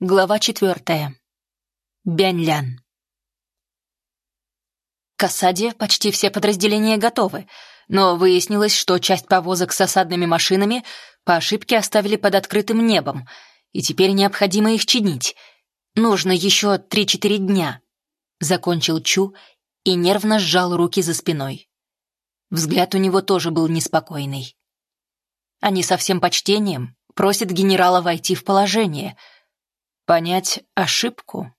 Глава четвертая. Бяньлян. К осаде почти все подразделения готовы, но выяснилось, что часть повозок с осадными машинами по ошибке оставили под открытым небом, и теперь необходимо их чинить. Нужно еще 3-4 дня. Закончил Чу и нервно сжал руки за спиной. Взгляд у него тоже был неспокойный. Они со всем почтением просят генерала войти в положение — понять ошибку.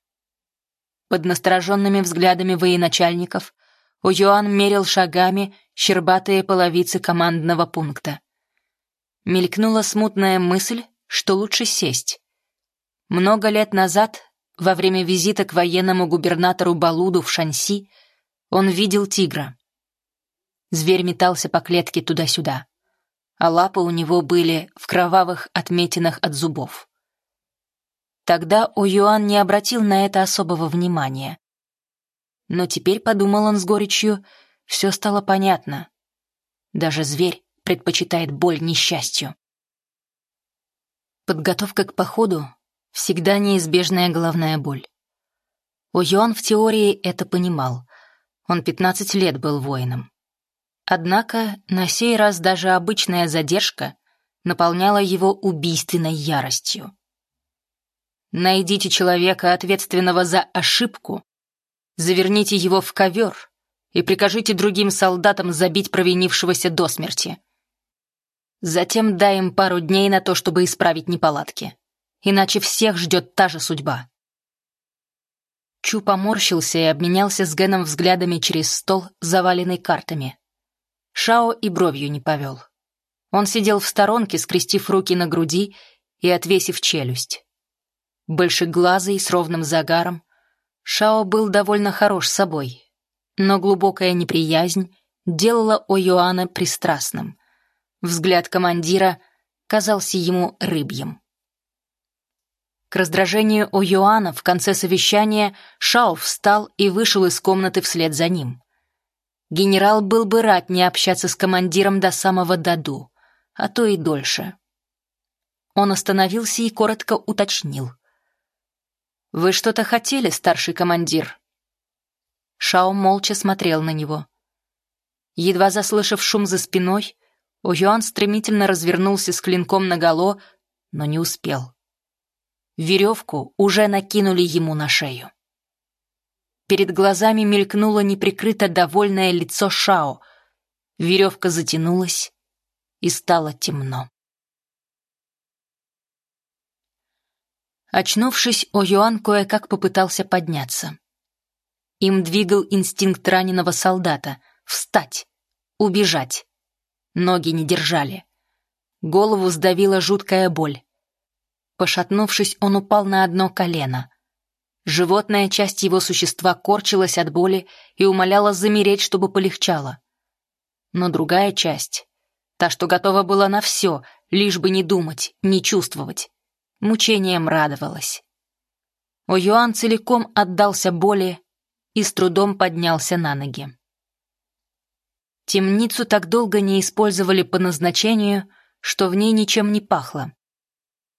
Под настороженными взглядами военачальников Уюан мерил шагами щербатые половицы командного пункта. Мелькнула смутная мысль, что лучше сесть. Много лет назад, во время визита к военному губернатору Балуду в Шанси, он видел тигра. Зверь метался по клетке туда-сюда, а лапы у него были в кровавых отметинах от зубов. Тогда О'Юан не обратил на это особого внимания. Но теперь, подумал он с горечью, все стало понятно. Даже зверь предпочитает боль несчастью. Подготовка к походу — всегда неизбежная головная боль. О'Юан в теории это понимал. Он 15 лет был воином. Однако на сей раз даже обычная задержка наполняла его убийственной яростью. Найдите человека, ответственного за ошибку, заверните его в ковер и прикажите другим солдатам забить провинившегося до смерти. Затем дай им пару дней на то, чтобы исправить неполадки. Иначе всех ждет та же судьба. Чу поморщился и обменялся с Геном взглядами через стол, заваленный картами. Шао и бровью не повел. Он сидел в сторонке, скрестив руки на груди и отвесив челюсть большеглазый, с ровным загаром. Шао был довольно хорош собой, но глубокая неприязнь делала О'Юана пристрастным. Взгляд командира казался ему рыбьем. К раздражению О'Юана в конце совещания Шао встал и вышел из комнаты вслед за ним. Генерал был бы рад не общаться с командиром до самого Даду, а то и дольше. Он остановился и коротко уточнил. «Вы что-то хотели, старший командир?» Шао молча смотрел на него. Едва заслышав шум за спиной, О'Юан стремительно развернулся с клинком наголо, но не успел. Веревку уже накинули ему на шею. Перед глазами мелькнуло неприкрыто довольное лицо Шао. Веревка затянулась, и стало темно. Очнувшись, О'Юан кое-как попытался подняться. Им двигал инстинкт раненого солдата — встать, убежать. Ноги не держали. Голову сдавила жуткая боль. Пошатнувшись, он упал на одно колено. Животная часть его существа корчилась от боли и умоляла замереть, чтобы полегчало. Но другая часть, та, что готова была на все, лишь бы не думать, не чувствовать, мучением радовалась. О'Юан целиком отдался боли и с трудом поднялся на ноги. Темницу так долго не использовали по назначению, что в ней ничем не пахло.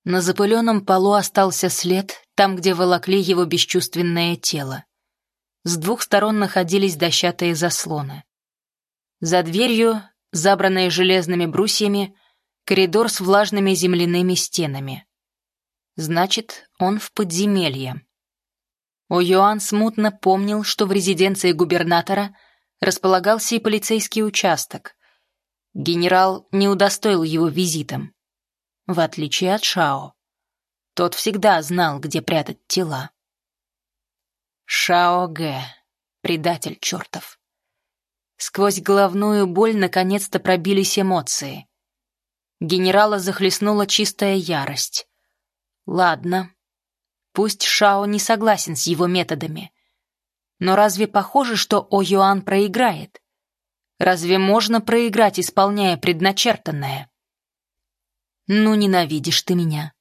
На запыленном полу остался след, там, где волокли его бесчувственное тело. С двух сторон находились дощатые заслоны. За дверью, забранной железными брусьями, коридор с влажными земляными стенами. Значит, он в подземелье. О'Юан смутно помнил, что в резиденции губернатора располагался и полицейский участок. Генерал не удостоил его визитом. В отличие от Шао. Тот всегда знал, где прятать тела. Шао Гэ, предатель чертов. Сквозь головную боль наконец-то пробились эмоции. Генерала захлестнула чистая ярость. Ладно. Пусть Шао не согласен с его методами. Но разве похоже, что О Юан проиграет? Разве можно проиграть, исполняя предначертанное? Ну, ненавидишь ты меня.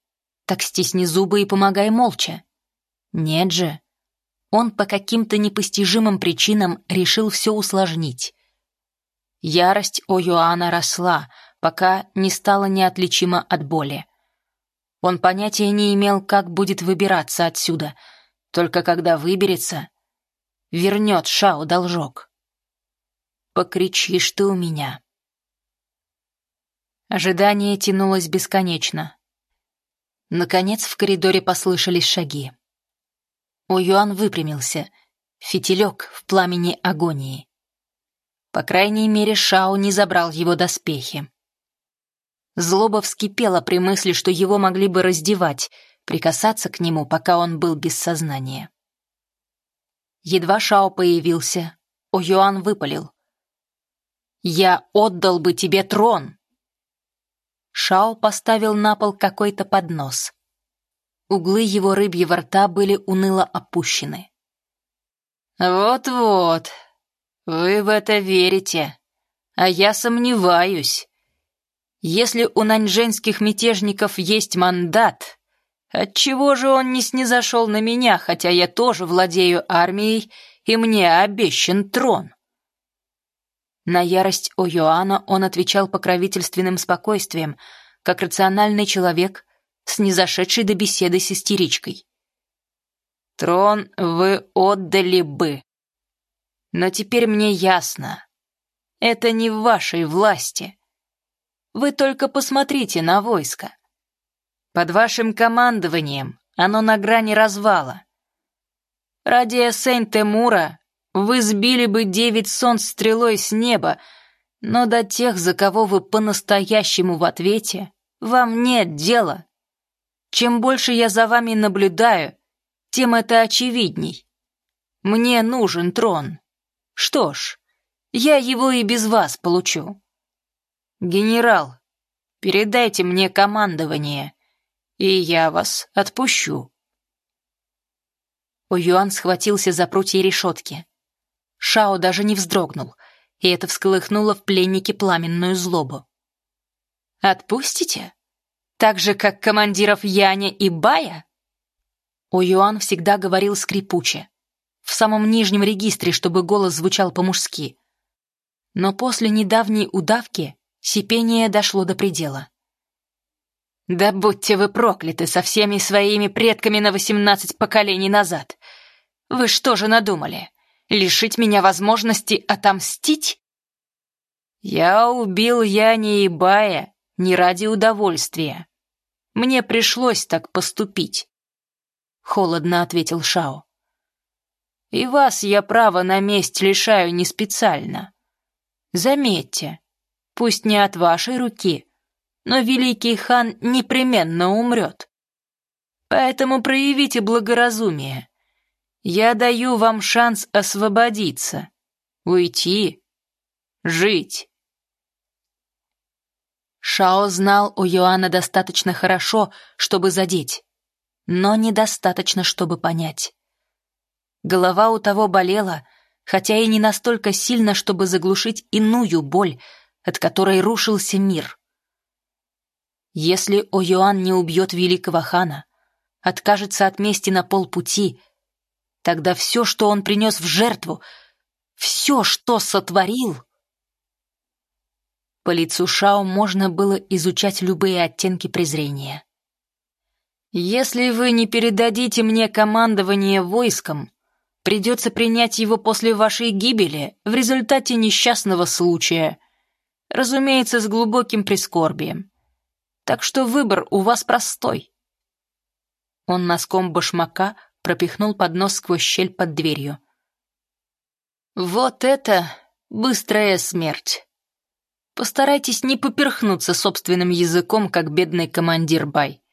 Так стисни зубы и помогай молча. Нет же. Он по каким-то непостижимым причинам решил все усложнить. Ярость О Юана росла, пока не стала неотличима от боли. Он понятия не имел, как будет выбираться отсюда, только когда выберется, вернет Шао должок. Покричишь ты у меня. Ожидание тянулось бесконечно. Наконец в коридоре послышались шаги. Юан выпрямился, фитилек в пламени агонии. По крайней мере, Шао не забрал его доспехи. Злоба вскипела при мысли, что его могли бы раздевать, прикасаться к нему, пока он был без сознания. Едва Шао появился, Юан выпалил. «Я отдал бы тебе трон!» Шао поставил на пол какой-то поднос. Углы его рыбьего рта были уныло опущены. «Вот-вот, вы в это верите, а я сомневаюсь. Если у наньжэнских мятежников есть мандат, отчего же он не снизошел на меня, хотя я тоже владею армией, и мне обещан трон?» На ярость О'Йоана он отвечал покровительственным спокойствием, как рациональный человек, снизошедший до беседы с истеричкой. «Трон вы отдали бы. Но теперь мне ясно. Это не в вашей власти. Вы только посмотрите на войско. Под вашим командованием оно на грани развала. Ради Эссень-Темура вы сбили бы девять солнц стрелой с неба, но до тех, за кого вы по-настоящему в ответе, вам нет дела. Чем больше я за вами наблюдаю, тем это очевидней. Мне нужен трон. Что ж, я его и без вас получу. Генерал, передайте мне командование, и я вас отпущу. Юан схватился за прутья решетки. Шао даже не вздрогнул, и это всколыхнуло в пленнике пламенную злобу. «Отпустите? Так же, как командиров Яня и Бая?» У Юан всегда говорил скрипуче, в самом нижнем регистре, чтобы голос звучал по-мужски. Но после недавней удавки сипение дошло до предела. «Да будьте вы прокляты со всеми своими предками на восемнадцать поколений назад! Вы что же надумали? Лишить меня возможности отомстить? Я убил Яни и Бая не ради удовольствия. Мне пришлось так поступить. Холодно ответил Шао. И вас я право на месть лишаю не специально. Заметьте, пусть не от вашей руки, но великий хан непременно умрет. Поэтому проявите благоразумие. Я даю вам шанс освободиться, уйти, жить. Шао знал у Йоанна достаточно хорошо, чтобы задеть, но недостаточно, чтобы понять. Голова у того болела, хотя и не настолько сильно, чтобы заглушить иную боль, от которой рушился мир. Если О'Юан не убьет великого хана, откажется от мести на полпути — Тогда все, что он принес в жертву, все, что сотворил... По лицу Шао можно было изучать любые оттенки презрения. «Если вы не передадите мне командование войском, придется принять его после вашей гибели в результате несчастного случая, разумеется, с глубоким прискорбием. Так что выбор у вас простой». Он носком башмака пропихнул поднос сквозь щель под дверью. «Вот это быстрая смерть!» Постарайтесь не поперхнуться собственным языком, как бедный командир Бай.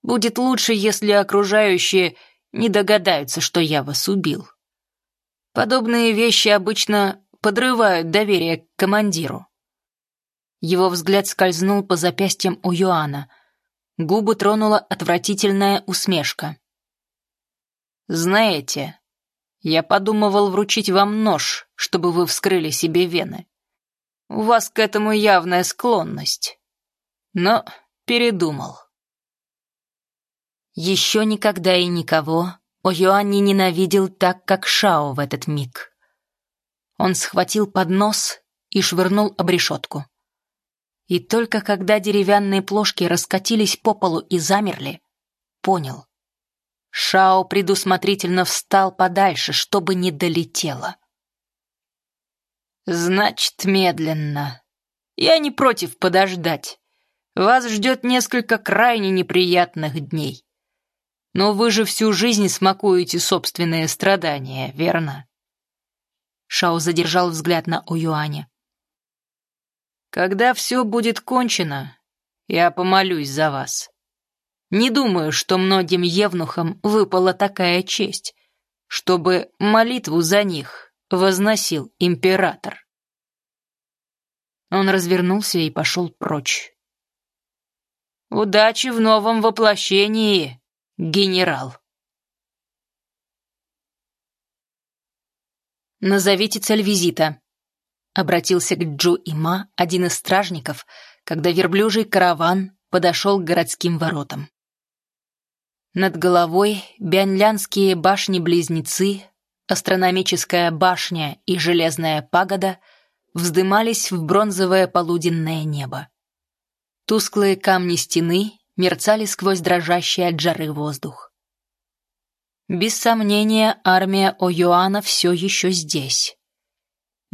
Будет лучше, если окружающие не догадаются, что я вас убил. Подобные вещи обычно подрывают доверие к командиру. Его взгляд скользнул по запястьям у Юана. Губы тронула отвратительная усмешка. «Знаете, я подумывал вручить вам нож, чтобы вы вскрыли себе вены. У вас к этому явная склонность. Но передумал». Еще никогда и никого О'Юань не ненавидел так, как Шао в этот миг. Он схватил поднос и швырнул об решетку. И только когда деревянные плошки раскатились по полу и замерли, понял. Шао предусмотрительно встал подальше, чтобы не долетело. «Значит, медленно. Я не против подождать. Вас ждет несколько крайне неприятных дней. Но вы же всю жизнь смакуете собственные страдания, верно?» Шао задержал взгляд на Оюаня. «Когда все будет кончено, я помолюсь за вас. Не думаю, что многим евнухам выпала такая честь, чтобы молитву за них возносил император». Он развернулся и пошел прочь. «Удачи в новом воплощении, генерал!» «Назовите цель визита», — обратился к Джу Има, один из стражников, когда верблюжий караван подошел к городским воротам. Над головой бянлянские башни-близнецы, астрономическая башня и железная пагода вздымались в бронзовое полуденное небо. Тусклые камни стены мерцали сквозь дрожащий от жары воздух. Без сомнения, армия О'Юана все еще здесь.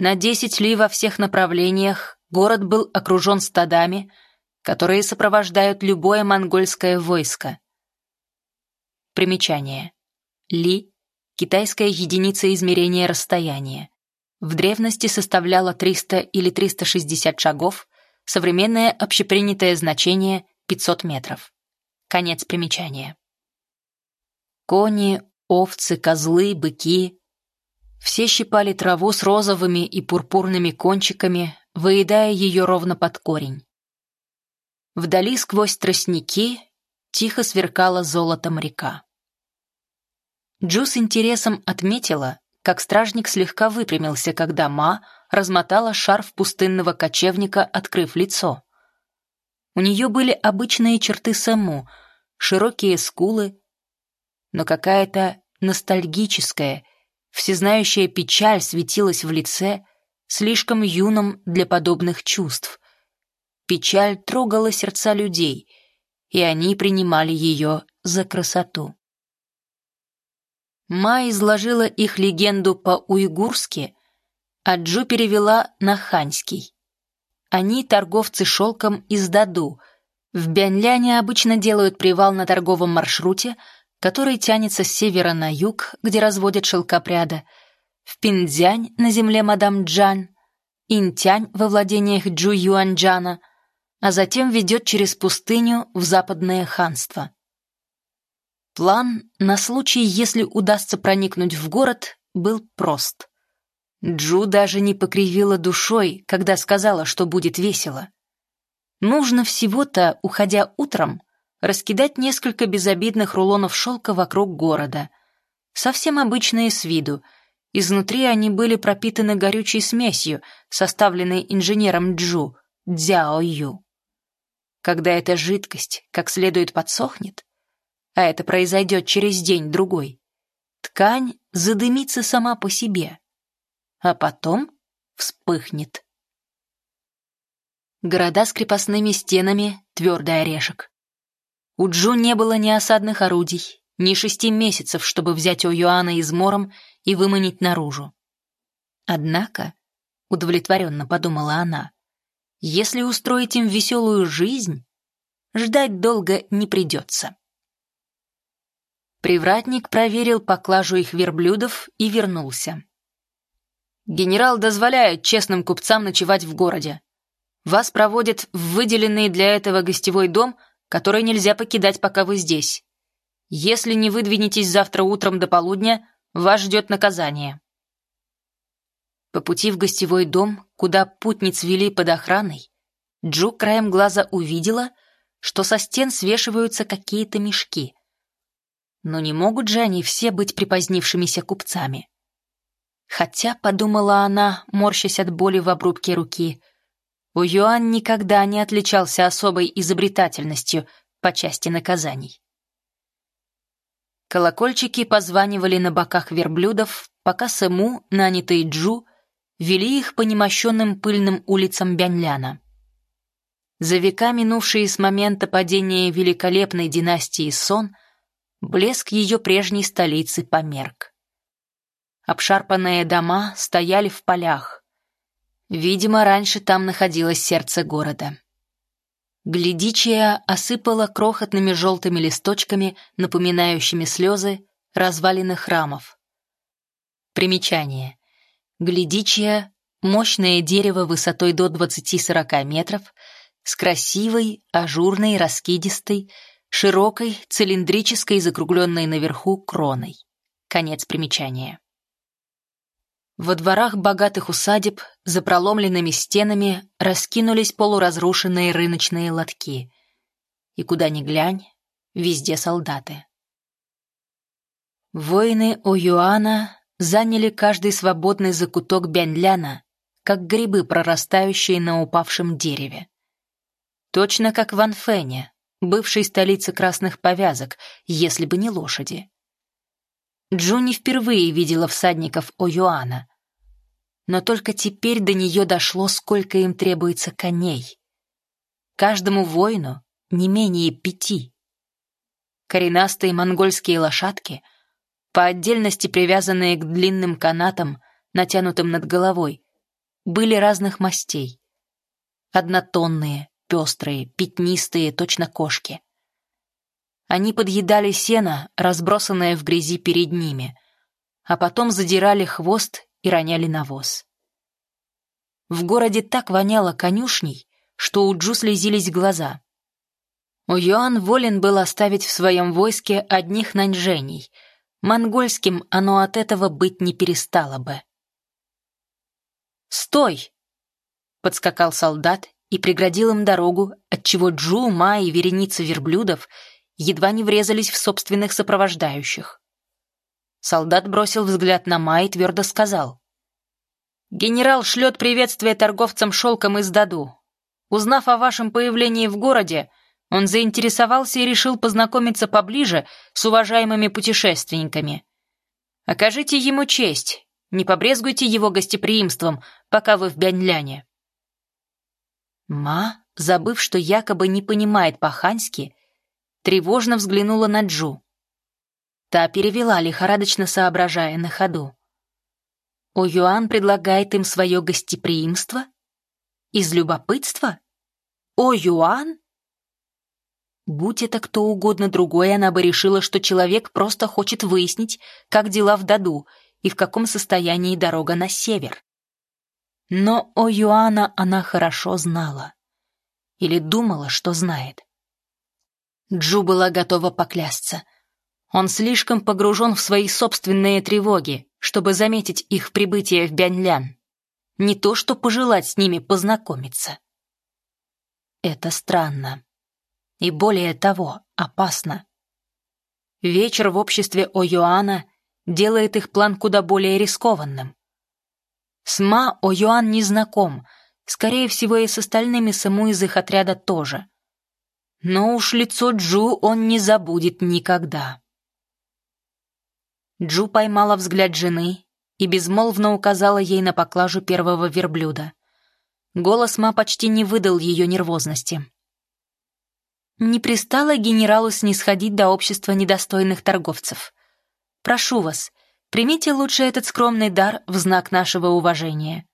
На десять ли во всех направлениях город был окружен стадами, которые сопровождают любое монгольское войско. Примечание. Ли — китайская единица измерения расстояния. В древности составляла 300 или 360 шагов, современное общепринятое значение — 500 метров. Конец примечания. Кони, овцы, козлы, быки. Все щипали траву с розовыми и пурпурными кончиками, выедая ее ровно под корень. Вдали сквозь тростники тихо сверкала золотом река. Джу с интересом отметила, как стражник слегка выпрямился, когда Ма размотала шарф пустынного кочевника, открыв лицо. У нее были обычные черты Сэму, широкие скулы, но какая-то ностальгическая, всезнающая печаль светилась в лице, слишком юном для подобных чувств. Печаль трогала сердца людей, и они принимали ее за красоту. Ма изложила их легенду по-уйгурски, а Джу перевела на ханьский. Они торговцы шелком из Даду. В Бянляне обычно делают привал на торговом маршруте — который тянется с севера на юг, где разводят шелкопряда, в Пиндзянь на земле мадам Джан, Интянь во владениях Джу Юанджана, а затем ведет через пустыню в западное ханство. План на случай, если удастся проникнуть в город, был прост. Джу даже не покривила душой, когда сказала, что будет весело. Нужно всего-то, уходя утром, раскидать несколько безобидных рулонов шелка вокруг города. Совсем обычные с виду. Изнутри они были пропитаны горючей смесью, составленной инженером Джу, Дзяо Ю. Когда эта жидкость как следует подсохнет, а это произойдет через день-другой, ткань задымится сама по себе, а потом вспыхнет. Города с крепостными стенами — твердый орешек. У Джу не было ни осадных орудий, ни шести месяцев, чтобы взять О'Юана измором и выманить наружу. Однако, удовлетворенно подумала она, если устроить им веселую жизнь, ждать долго не придется. Привратник проверил поклажу их верблюдов и вернулся. «Генерал дозволяет честным купцам ночевать в городе. Вас проводят в выделенный для этого гостевой дом — который нельзя покидать, пока вы здесь. Если не выдвинетесь завтра утром до полудня, вас ждет наказание». По пути в гостевой дом, куда путниц вели под охраной, Джу краем глаза увидела, что со стен свешиваются какие-то мешки. Но не могут же они все быть припозднившимися купцами. Хотя, подумала она, морщась от боли в обрубке руки, Юан никогда не отличался особой изобретательностью по части наказаний. Колокольчики позванивали на боках верблюдов, пока Сэму, нанятый Джу, вели их по немощенным пыльным улицам Бянляна. За века, минувшие с момента падения великолепной династии Сон, блеск ее прежней столицы померк. Обшарпанные дома стояли в полях. Видимо, раньше там находилось сердце города. Глядичия осыпала крохотными желтыми листочками, напоминающими слезы, развалины храмов. Примечание. Глядичия — мощное дерево высотой до 20-40 метров, с красивой, ажурной, раскидистой, широкой, цилиндрической, закругленной наверху кроной. Конец примечания. Во дворах богатых усадеб за проломленными стенами раскинулись полуразрушенные рыночные лотки. И куда ни глянь, везде солдаты. Воины Оюана заняли каждый свободный закуток Бяньляна, как грибы, прорастающие на упавшем дереве. Точно как в Анфене, бывшей столице красных повязок, если бы не лошади. Джуни впервые видела всадников Оюана. Но только теперь до нее дошло, сколько им требуется коней. Каждому воину не менее пяти. Коренастые монгольские лошадки, по отдельности привязанные к длинным канатам, натянутым над головой, были разных мастей. Однотонные, пестрые, пятнистые, точно кошки. Они подъедали сено, разбросанное в грязи перед ними, а потом задирали хвост и роняли навоз. В городе так воняло конюшней, что у Джу слезились глаза. Уюан волен был оставить в своем войске одних наньжений. Монгольским оно от этого быть не перестало бы. «Стой!» — подскакал солдат и преградил им дорогу, отчего Джу, Ма и вереница верблюдов едва не врезались в собственных сопровождающих. Солдат бросил взгляд на Ма и твердо сказал. «Генерал шлет приветствие торговцам шелком из Даду. Узнав о вашем появлении в городе, он заинтересовался и решил познакомиться поближе с уважаемыми путешественниками. Окажите ему честь, не побрезгуйте его гостеприимством, пока вы в Бяньляне». Ма, забыв, что якобы не понимает по-ханьски, тревожно взглянула на Джу. Та перевела, лихорадочно соображая на ходу. О Юан предлагает им свое гостеприимство? Из любопытства? О Юан? Будь это кто угодно другой, она бы решила, что человек просто хочет выяснить, как дела в Даду и в каком состоянии дорога на север. Но о Юана она хорошо знала. Или думала, что знает. Джу была готова поклясться. Он слишком погружен в свои собственные тревоги, чтобы заметить их прибытие в Бяньлян. Не то, что пожелать с ними познакомиться. Это странно. И более того, опасно. Вечер в обществе О Юана делает их план куда более рискованным. С Ма О Юан не знаком, скорее всего и с остальными саму из их отряда тоже. Но уж лицо Джу он не забудет никогда. Джу поймала взгляд жены и безмолвно указала ей на поклажу первого верблюда. Голос Ма почти не выдал ее нервозности. Не пристало генералу снисходить до общества недостойных торговцев. Прошу вас, Примите лучше этот скромный дар в знак нашего уважения».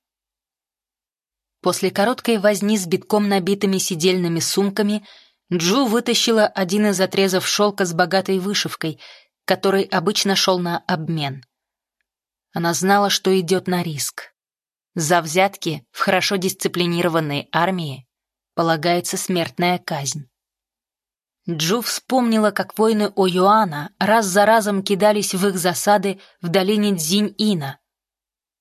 После короткой возни с битком набитыми сидельными сумками Джу вытащила один из отрезов шелка с богатой вышивкой, который обычно шел на обмен. Она знала, что идет на риск. За взятки в хорошо дисциплинированной армии полагается смертная казнь. Джу вспомнила, как воины Оюана раз за разом кидались в их засады в долине Дзинь-Ина.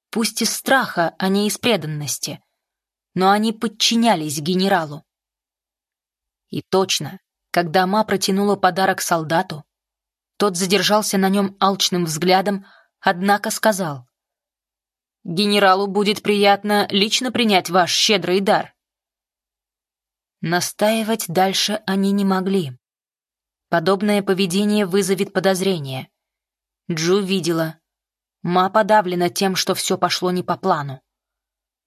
Пусть из страха, а не из преданности, но они подчинялись генералу. И точно, когда Ма протянула подарок солдату, тот задержался на нем алчным взглядом, однако сказал, «Генералу будет приятно лично принять ваш щедрый дар». Настаивать дальше они не могли. Подобное поведение вызовет подозрение. Джу видела. Ма подавлена тем, что все пошло не по плану.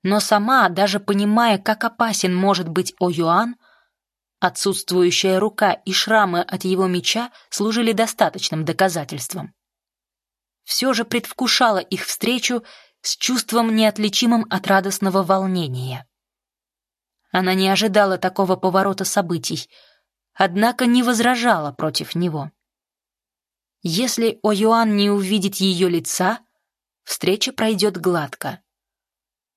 Но сама, даже понимая, как опасен может быть О Юан, Отсутствующая рука и шрамы от его меча служили достаточным доказательством. Все же предвкушала их встречу с чувством, неотличимым от радостного волнения. Она не ожидала такого поворота событий, однако не возражала против него. Если О'Юан не увидит ее лица, встреча пройдет гладко.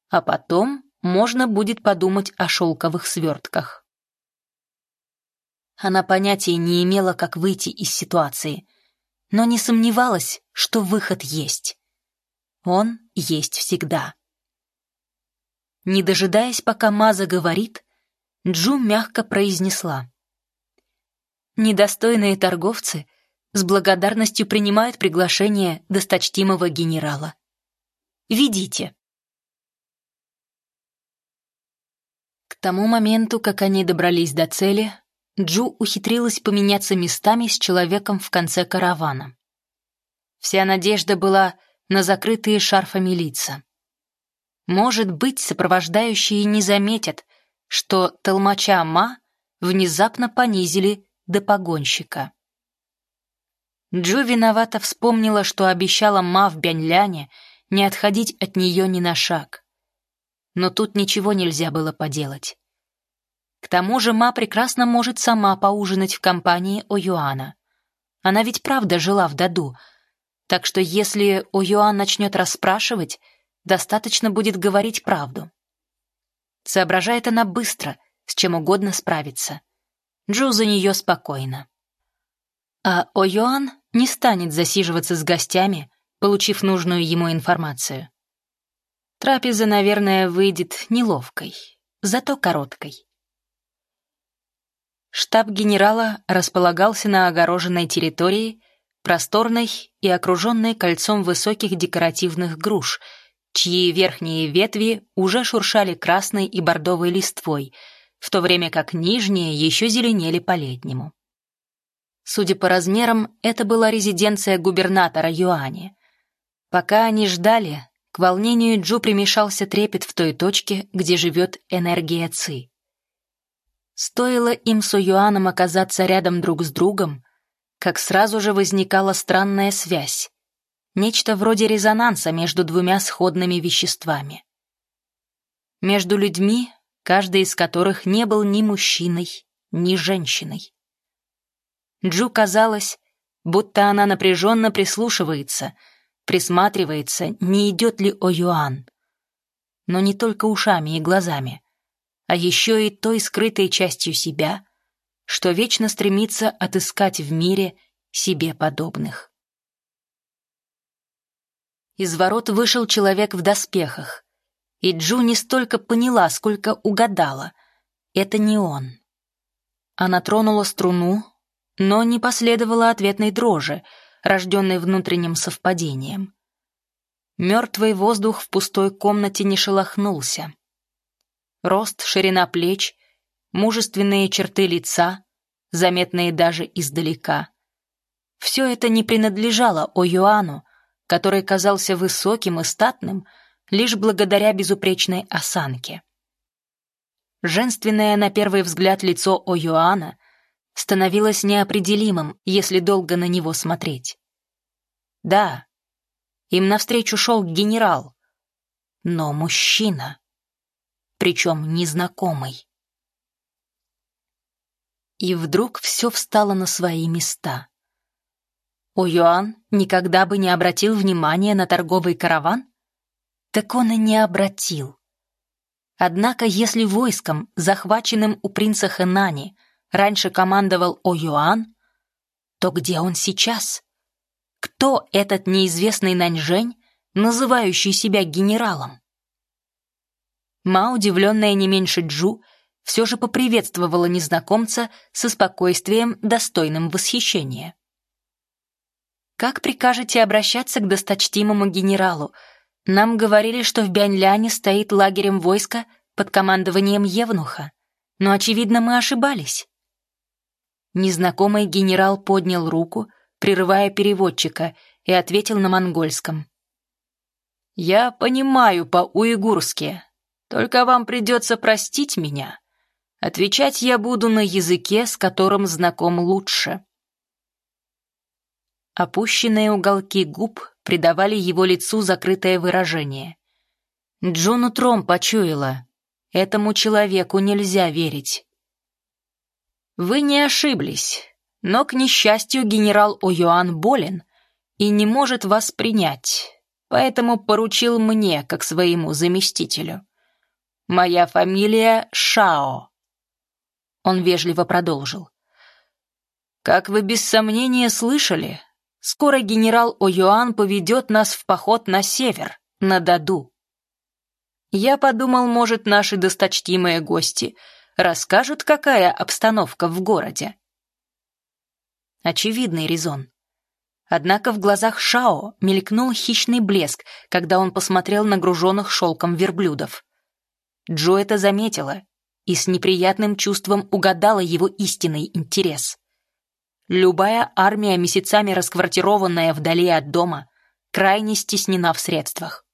А потом можно будет подумать о шелковых свертках. Она понятия не имела, как выйти из ситуации, но не сомневалась, что выход есть. Он есть всегда. Не дожидаясь, пока Маза говорит, Джу мягко произнесла. «Недостойные торговцы с благодарностью принимают приглашение досточтимого генерала. Ведите». К тому моменту, как они добрались до цели, Джу ухитрилась поменяться местами с человеком в конце каравана. Вся надежда была на закрытые шарфами лица. Может быть, сопровождающие не заметят, что толмача Ма внезапно понизили до погонщика. Джу виновато вспомнила, что обещала Ма в Бяньляне не отходить от нее ни на шаг. Но тут ничего нельзя было поделать. К тому же Ма прекрасно может сама поужинать в компании О'Юана. Она ведь правда жила в Даду, так что если О'Юан начнет расспрашивать, достаточно будет говорить правду. Соображает она быстро, с чем угодно справиться. Джу за нее спокойно. А О'Юан не станет засиживаться с гостями, получив нужную ему информацию. Трапеза, наверное, выйдет неловкой, зато короткой. Штаб генерала располагался на огороженной территории, просторной и окруженной кольцом высоких декоративных груш — чьи верхние ветви уже шуршали красной и бордовой листвой, в то время как нижние еще зеленели по-летнему. Судя по размерам, это была резиденция губернатора Юани. Пока они ждали, к волнению Джу примешался трепет в той точке, где живет энергия Ци. Стоило им с Юаном оказаться рядом друг с другом, как сразу же возникала странная связь, нечто вроде резонанса между двумя сходными веществами. Между людьми, каждый из которых не был ни мужчиной, ни женщиной. Джу казалось, будто она напряженно прислушивается, присматривается, не идет ли О'Юан. Но не только ушами и глазами, а еще и той скрытой частью себя, что вечно стремится отыскать в мире себе подобных. Из ворот вышел человек в доспехах. И Джу не столько поняла, сколько угадала. Это не он. Она тронула струну, но не последовала ответной дрожи, рожденной внутренним совпадением. Мертвый воздух в пустой комнате не шелохнулся. Рост, ширина плеч, мужественные черты лица, заметные даже издалека. Все это не принадлежало О'Юану, который казался высоким и статным лишь благодаря безупречной осанке. Женственное на первый взгляд лицо О'Юана становилось неопределимым, если долго на него смотреть. Да, им навстречу шел генерал, но мужчина, причем незнакомый. И вдруг все встало на свои места. О'Юан никогда бы не обратил внимания на торговый караван? Так он и не обратил. Однако, если войском, захваченным у принца Хэнани, раньше командовал О'Юан, то где он сейчас? Кто этот неизвестный Наньжэнь, называющий себя генералом? Ма, удивленная не меньше Джу, все же поприветствовала незнакомца со спокойствием, достойным восхищения. Как прикажете обращаться к досточтимому генералу? Нам говорили, что в Бяньляне стоит лагерем войска под командованием Евнуха. Но, очевидно, мы ошибались. Незнакомый генерал поднял руку, прерывая переводчика, и ответил на монгольском. «Я понимаю по-уйгурски, только вам придется простить меня. Отвечать я буду на языке, с которым знаком лучше. Опущенные уголки губ придавали его лицу закрытое выражение. Джон утром почуяла. Этому человеку нельзя верить. Вы не ошиблись, но, к несчастью, генерал О'Юан болен и не может вас принять, поэтому поручил мне, как своему заместителю. Моя фамилия Шао. Он вежливо продолжил. Как вы без сомнения слышали, скоро генерал О'Юан поведет нас в поход на север, на Даду. Я подумал, может, наши досточтимые гости расскажут, какая обстановка в городе. Очевидный резон. Однако в глазах Шао мелькнул хищный блеск, когда он посмотрел на груженных шелком верблюдов. Джо это заметила и с неприятным чувством угадала его истинный интерес. Любая армия, месяцами расквартированная вдали от дома, крайне стеснена в средствах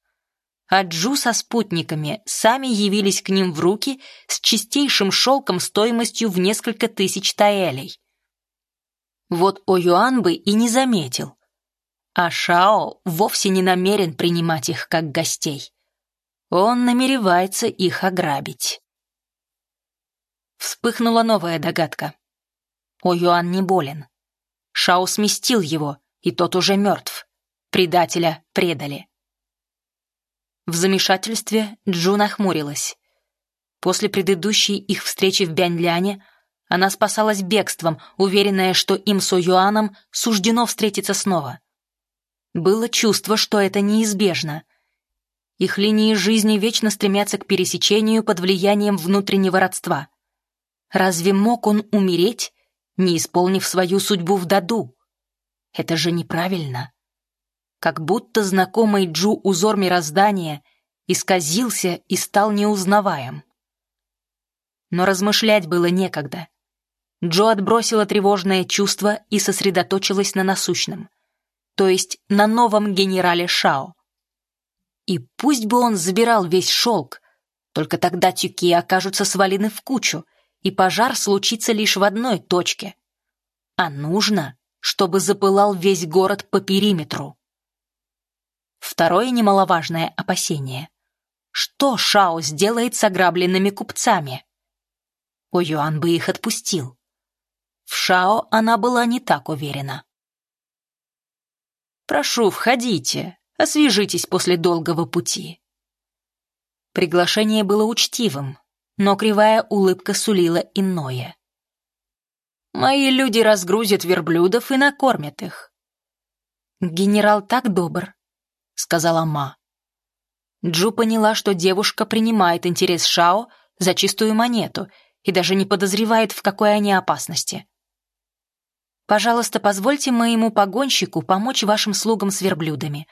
а Джу со спутниками сами явились к ним в руки с чистейшим шелком стоимостью в несколько тысяч таэлей. Вот О'Юан бы и не заметил. А Шао вовсе не намерен принимать их как гостей. Он намеревается их ограбить. Вспыхнула новая догадка. О'Юан не болен. Шао сместил его, и тот уже мертв. Предателя предали. В замешательстве Джу нахмурилась. После предыдущей их встречи в Бяньляне она спасалась бегством, уверенная, что им с Юаном суждено встретиться снова. Было чувство, что это неизбежно. Их линии жизни вечно стремятся к пересечению под влиянием внутреннего родства. Разве мог он умереть, не исполнив свою судьбу в Даду? Это же неправильно как будто знакомый Джу узор мироздания исказился и стал неузнаваем. Но размышлять было некогда. Джо отбросила тревожное чувство и сосредоточилась на насущном, то есть на новом генерале Шао. И пусть бы он забирал весь шелк, только тогда тюки окажутся свалены в кучу, и пожар случится лишь в одной точке. А нужно, чтобы запылал весь город по периметру. Второе немаловажное опасение. Что Шао сделает с ограбленными купцами? О Юан бы их отпустил. В Шао она была не так уверена. «Прошу, входите, освежитесь после долгого пути». Приглашение было учтивым, но кривая улыбка сулила иное. «Мои люди разгрузят верблюдов и накормят их». «Генерал так добр», — сказала Ма. Джу поняла, что девушка принимает интерес Шао за чистую монету и даже не подозревает, в какой они опасности. «Пожалуйста, позвольте моему погонщику помочь вашим слугам с верблюдами.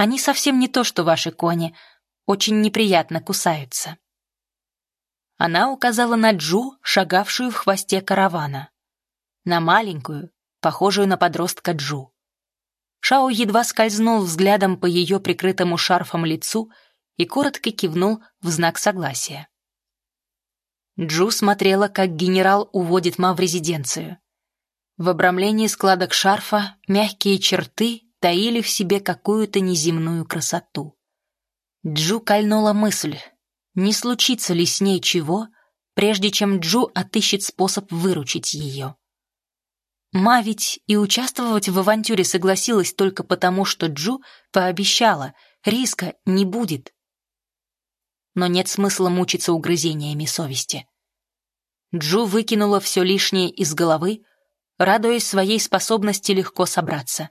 Они совсем не то, что ваши кони, очень неприятно кусаются». Она указала на Джу, шагавшую в хвосте каравана. На маленькую, похожую на подростка Джу. Шао едва скользнул взглядом по ее прикрытому шарфом лицу и коротко кивнул в знак согласия. Джу смотрела, как генерал уводит Ма в резиденцию. В обрамлении складок шарфа мягкие черты таили в себе какую-то неземную красоту. Джу кольнула мысль, не случится ли с ней чего, прежде чем Джу отыщет способ выручить ее. Ма ведь и участвовать в авантюре согласилась только потому, что Джу пообещала, риска не будет. Но нет смысла мучиться угрызениями совести. Джу выкинула все лишнее из головы, радуясь своей способности легко собраться.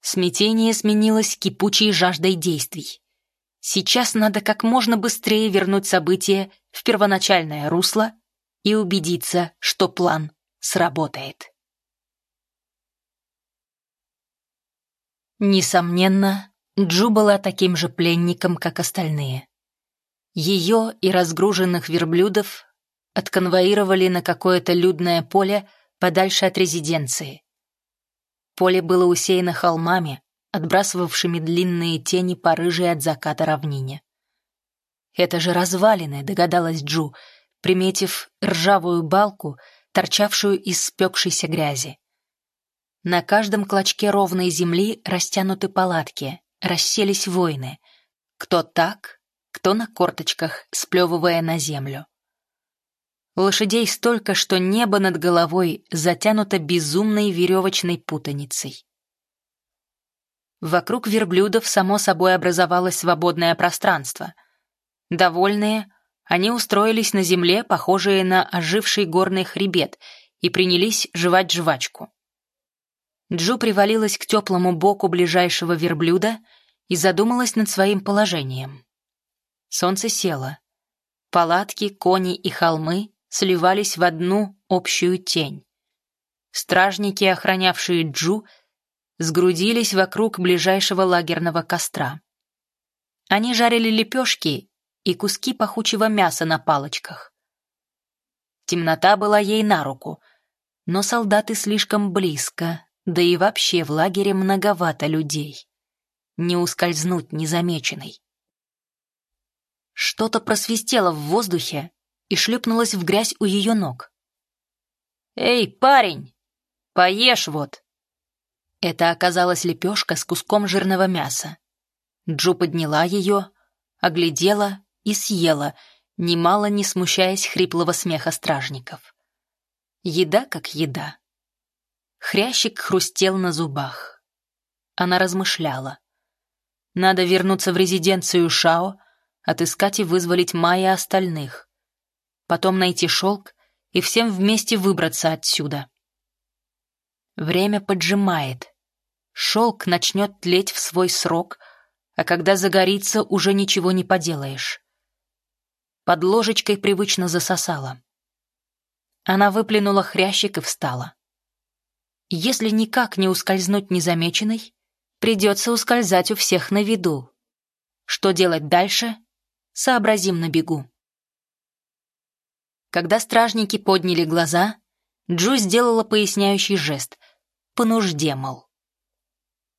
Смятение сменилось кипучей жаждой действий. Сейчас надо как можно быстрее вернуть события в первоначальное русло и убедиться, что план сработает. Несомненно, Джу была таким же пленником, как остальные. Ее и разгруженных верблюдов отконвоировали на какое-то людное поле подальше от резиденции. Поле было усеяно холмами, отбрасывавшими длинные тени по рыжей от заката равнине. «Это же развалины», — догадалась Джу, приметив ржавую балку, торчавшую из спекшейся грязи. На каждом клочке ровной земли растянуты палатки, расселись воины. Кто так, кто на корточках, сплевывая на землю. Лошадей столько, что небо над головой затянуто безумной веревочной путаницей. Вокруг верблюдов само собой образовалось свободное пространство. Довольные, они устроились на земле, похожие на оживший горный хребет, и принялись жевать жвачку. Джу привалилась к теплому боку ближайшего верблюда и задумалась над своим положением. Солнце село. Палатки, кони и холмы сливались в одну общую тень. Стражники, охранявшие Джу, сгрудились вокруг ближайшего лагерного костра. Они жарили лепешки и куски пахучего мяса на палочках. Темнота была ей на руку, но солдаты слишком близко, да и вообще в лагере многовато людей. Не ускользнуть незамеченной. Что-то просвистело в воздухе и шлепнулось в грязь у ее ног. «Эй, парень, поешь вот!» Это оказалась лепешка с куском жирного мяса. Джо подняла ее, оглядела и съела, немало не смущаясь хриплого смеха стражников. Еда как еда. Хрящик хрустел на зубах. Она размышляла. Надо вернуться в резиденцию Шао, отыскать и вызволить Майя остальных. Потом найти шелк и всем вместе выбраться отсюда. Время поджимает. Шелк начнет тлеть в свой срок, а когда загорится, уже ничего не поделаешь. Под ложечкой привычно засосала. Она выплюнула хрящик и встала. Если никак не ускользнуть незамеченной, придется ускользать у всех на виду. Что делать дальше, сообразим на бегу. Когда стражники подняли глаза, Джу сделала поясняющий жест, по нужде, мол.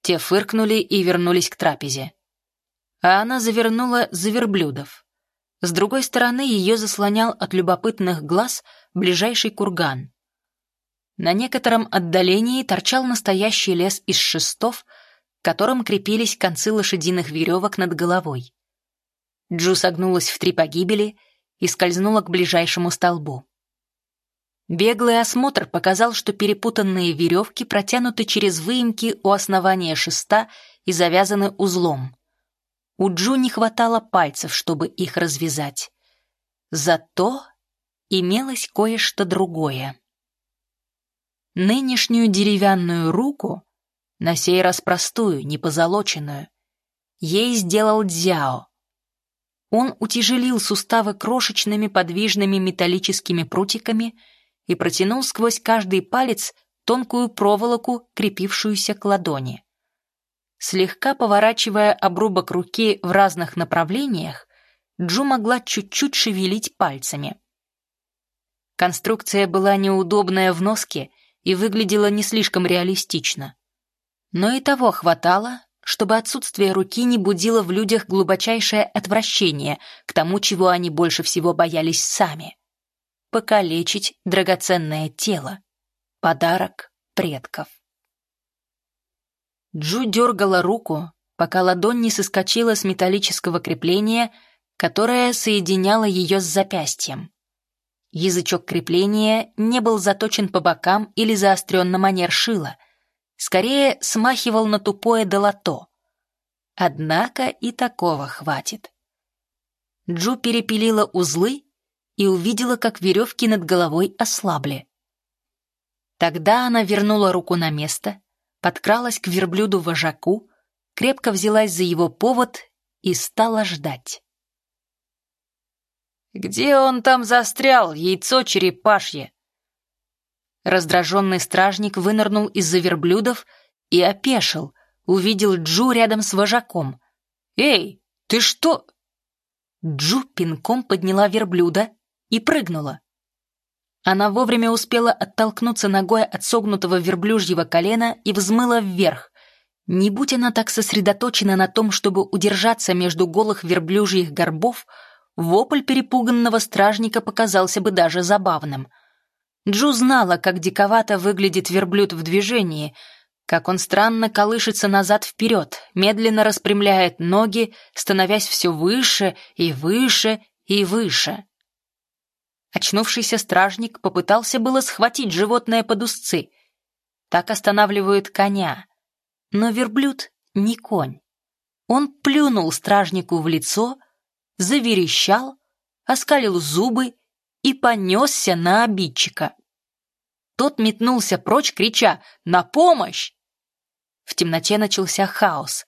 Те фыркнули и вернулись к трапезе. А она завернула за верблюдов. С другой стороны ее заслонял от любопытных глаз ближайший курган. На некотором отдалении торчал настоящий лес из шестов, к которым крепились концы лошадиных веревок над головой. Джу согнулась в три погибели и скользнула к ближайшему столбу. Беглый осмотр показал, что перепутанные веревки протянуты через выемки у основания шеста и завязаны узлом. У Джу не хватало пальцев, чтобы их развязать. Зато имелось кое-что другое. Нынешнюю деревянную руку, на сей раз простую, не позолоченную, ей сделал Дзяо. Он утяжелил суставы крошечными подвижными металлическими прутиками — и протянул сквозь каждый палец тонкую проволоку, крепившуюся к ладони. Слегка поворачивая обрубок руки в разных направлениях, Джу могла чуть-чуть шевелить пальцами. Конструкция была неудобная в носке и выглядела не слишком реалистично. Но и того хватало, чтобы отсутствие руки не будило в людях глубочайшее отвращение к тому, чего они больше всего боялись сами покалечить драгоценное тело. Подарок предков. Джу дергала руку, пока ладонь не соскочила с металлического крепления, которое соединяло ее с запястьем. Язычок крепления не был заточен по бокам или заострен на манер шила, скорее смахивал на тупое долото. Однако и такого хватит. Джу перепилила узлы и увидела, как веревки над головой ослабли. Тогда она вернула руку на место, подкралась к верблюду-вожаку, крепко взялась за его повод и стала ждать. «Где он там застрял, яйцо черепашье?» Раздраженный стражник вынырнул из-за верблюдов и опешил, увидел Джу рядом с вожаком. «Эй, ты что?» Джу пинком подняла верблюда, и прыгнула. Она вовремя успела оттолкнуться ногой от согнутого верблюжьего колена и взмыла вверх. Не будь она так сосредоточена на том, чтобы удержаться между голых верблюжьих горбов, вопль перепуганного стражника показался бы даже забавным. Джу знала, как диковато выглядит верблюд в движении, как он странно колышется назад-вперед, медленно распрямляет ноги, становясь все выше и выше и выше. Очнувшийся стражник попытался было схватить животное под узцы. Так останавливают коня. Но верблюд не конь. Он плюнул стражнику в лицо, заверещал, оскалил зубы и понесся на обидчика. Тот метнулся прочь, крича «На помощь!». В темноте начался хаос.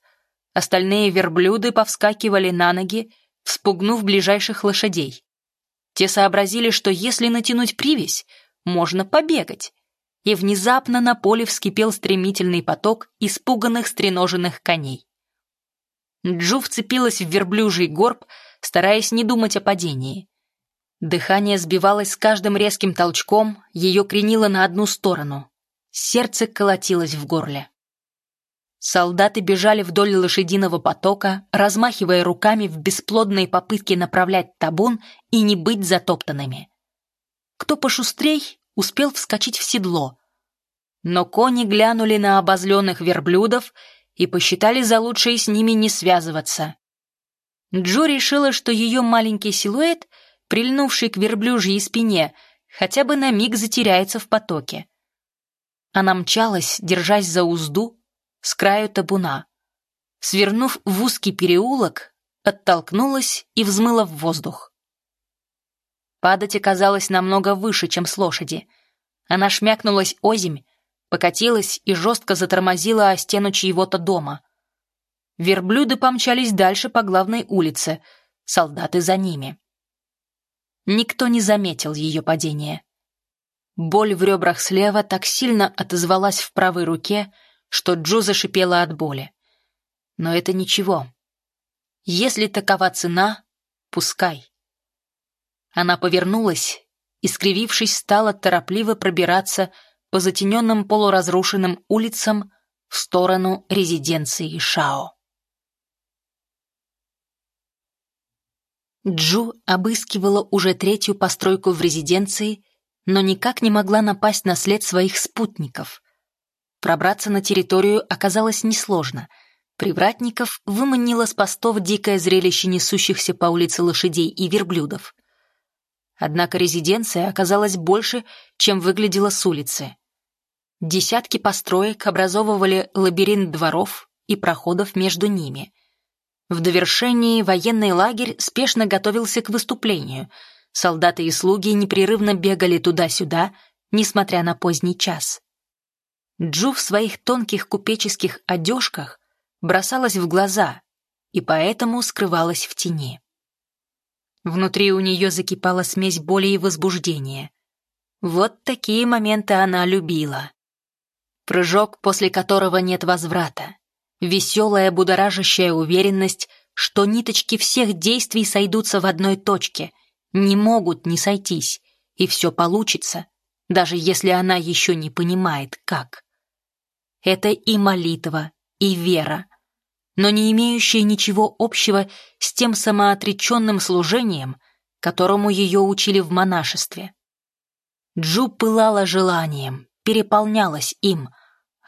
Остальные верблюды повскакивали на ноги, вспугнув ближайших лошадей. Те сообразили, что если натянуть привязь, можно побегать. И внезапно на поле вскипел стремительный поток испуганных стреноженных коней. Джу вцепилась в верблюжий горб, стараясь не думать о падении. Дыхание сбивалось с каждым резким толчком, ее кренило на одну сторону. Сердце колотилось в горле. Солдаты бежали вдоль лошадиного потока, размахивая руками в бесплодной попытке направлять табун и не быть затоптанными. Кто пошустрей, успел вскочить в седло. Но кони глянули на обозленных верблюдов и посчитали за лучшее с ними не связываться. Джо решила, что ее маленький силуэт, прильнувший к верблюжьей спине, хотя бы на миг затеряется в потоке. Она мчалась, держась за узду, с краю табуна. Свернув в узкий переулок, оттолкнулась и взмыла в воздух. Падать оказалось намного выше, чем с лошади. Она шмякнулась озимь, покатилась и жестко затормозила о стену чьего-то дома. Верблюды помчались дальше по главной улице, солдаты за ними. Никто не заметил ее падения. Боль в ребрах слева так сильно отозвалась в правой руке, что Джо зашипела от боли. Но это ничего. Если такова цена, пускай. Она повернулась и, скривившись, стала торопливо пробираться по затененным полуразрушенным улицам в сторону резиденции Шао. Джу обыскивала уже третью постройку в резиденции, но никак не могла напасть на след своих спутников. Пробраться на территорию оказалось несложно. Привратников выманило с постов дикое зрелище несущихся по улице лошадей и верблюдов. Однако резиденция оказалась больше, чем выглядела с улицы. Десятки построек образовывали лабиринт дворов и проходов между ними. В довершении военный лагерь спешно готовился к выступлению. Солдаты и слуги непрерывно бегали туда-сюда, несмотря на поздний час. Джу в своих тонких купеческих одежках бросалась в глаза и поэтому скрывалась в тени. Внутри у нее закипала смесь боли и возбуждения. Вот такие моменты она любила. Прыжок, после которого нет возврата. Веселая, будоражащая уверенность, что ниточки всех действий сойдутся в одной точке, не могут не сойтись, и все получится, даже если она еще не понимает, как. Это и молитва, и вера, но не имеющая ничего общего с тем самоотреченным служением, которому ее учили в монашестве. Джу пылала желанием, переполнялась им —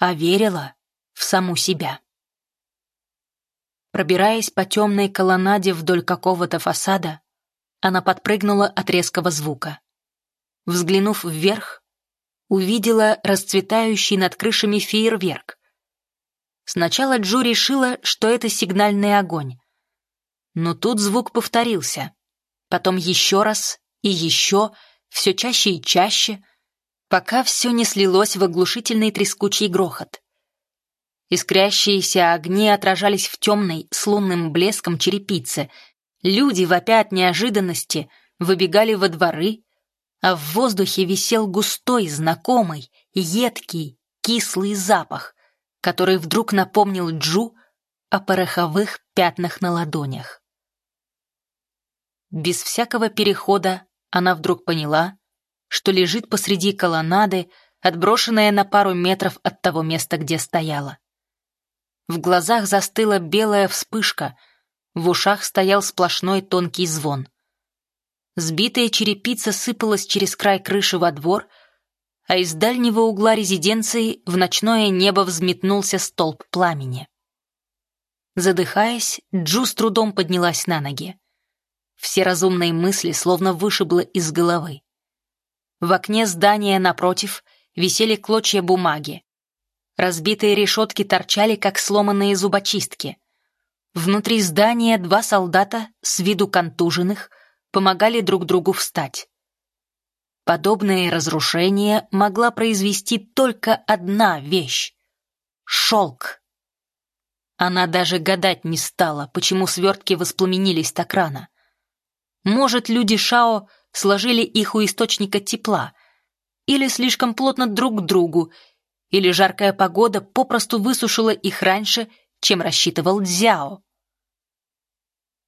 а верила в саму себя. Пробираясь по темной колоннаде вдоль какого-то фасада, она подпрыгнула от резкого звука. Взглянув вверх, увидела расцветающий над крышами фейерверк. Сначала Джу решила, что это сигнальный огонь. Но тут звук повторился. Потом еще раз и еще, все чаще и чаще — пока все не слилось в оглушительный трескучий грохот. Искрящиеся огни отражались в темной, с лунным блеском черепице. Люди, вопя от неожиданности, выбегали во дворы, а в воздухе висел густой, знакомый, едкий, кислый запах, который вдруг напомнил Джу о пороховых пятнах на ладонях. Без всякого перехода она вдруг поняла, что лежит посреди колоннады, отброшенная на пару метров от того места, где стояла. В глазах застыла белая вспышка, в ушах стоял сплошной тонкий звон. Сбитая черепица сыпалась через край крыши во двор, а из дальнего угла резиденции в ночное небо взметнулся столб пламени. Задыхаясь, Джу с трудом поднялась на ноги. Все разумные мысли словно вышибло из головы. В окне здания напротив висели клочья бумаги. Разбитые решетки торчали, как сломанные зубочистки. Внутри здания два солдата, с виду контуженных, помогали друг другу встать. Подобное разрушение могла произвести только одна вещь — шелк. Она даже гадать не стала, почему свертки воспламенились так рано. Может, люди Шао сложили их у источника тепла, или слишком плотно друг к другу, или жаркая погода попросту высушила их раньше, чем рассчитывал Дзяо.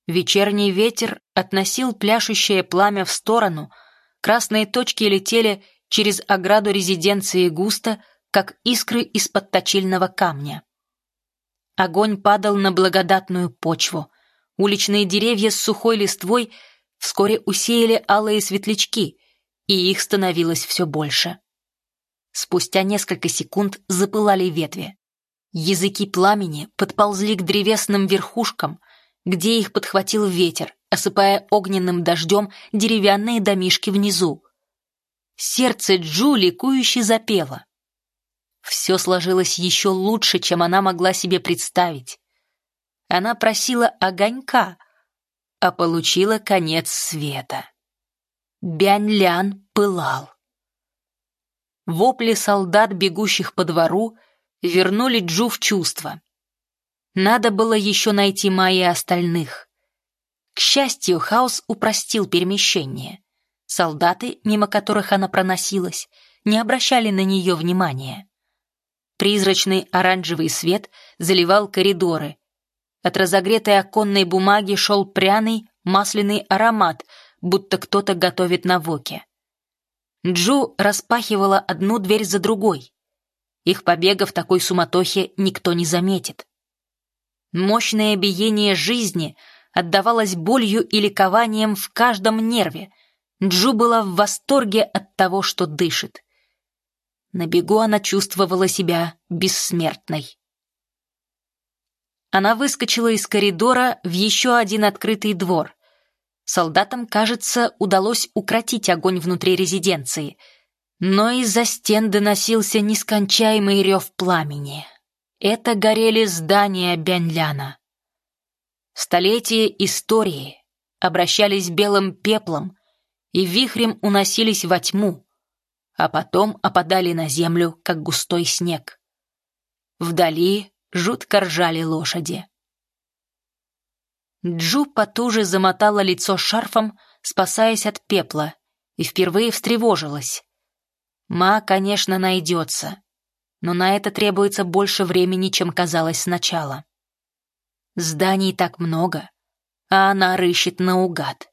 Вечерний ветер относил пляшущее пламя в сторону, красные точки летели через ограду резиденции густо, как искры из-под точильного камня. Огонь падал на благодатную почву. Уличные деревья с сухой листвой вскоре усеяли алые светлячки, и их становилось все больше. Спустя несколько секунд запылали ветви. Языки пламени подползли к древесным верхушкам, где их подхватил ветер, осыпая огненным дождем деревянные домишки внизу. Сердце Джу ликующе запело. Все сложилось еще лучше, чем она могла себе представить. Она просила огонька, а получила конец света. Бянь-лян пылал. Вопли солдат, бегущих по двору, вернули Джу в чувство. Надо было еще найти Майи остальных. К счастью, хаос упростил перемещение. Солдаты, мимо которых она проносилась, не обращали на нее внимания. Призрачный оранжевый свет заливал коридоры. От разогретой оконной бумаги шел пряный, масляный аромат, будто кто-то готовит на воке. Джу распахивала одну дверь за другой. Их побега в такой суматохе никто не заметит. Мощное биение жизни отдавалось болью и ликованием в каждом нерве. Джу была в восторге от того, что дышит. На бегу она чувствовала себя бессмертной. Она выскочила из коридора в еще один открытый двор. Солдатам, кажется, удалось укротить огонь внутри резиденции, но из-за стен доносился нескончаемый рев пламени. Это горели здания Бяньляна. Столетия истории обращались белым пеплом и вихрем уносились во тьму, а потом опадали на землю, как густой снег. Вдали жутко ржали лошади. Джу потуже замотала лицо шарфом, спасаясь от пепла, и впервые встревожилась. Ма, конечно, найдется, но на это требуется больше времени, чем казалось сначала. Зданий так много, а она рыщет наугад.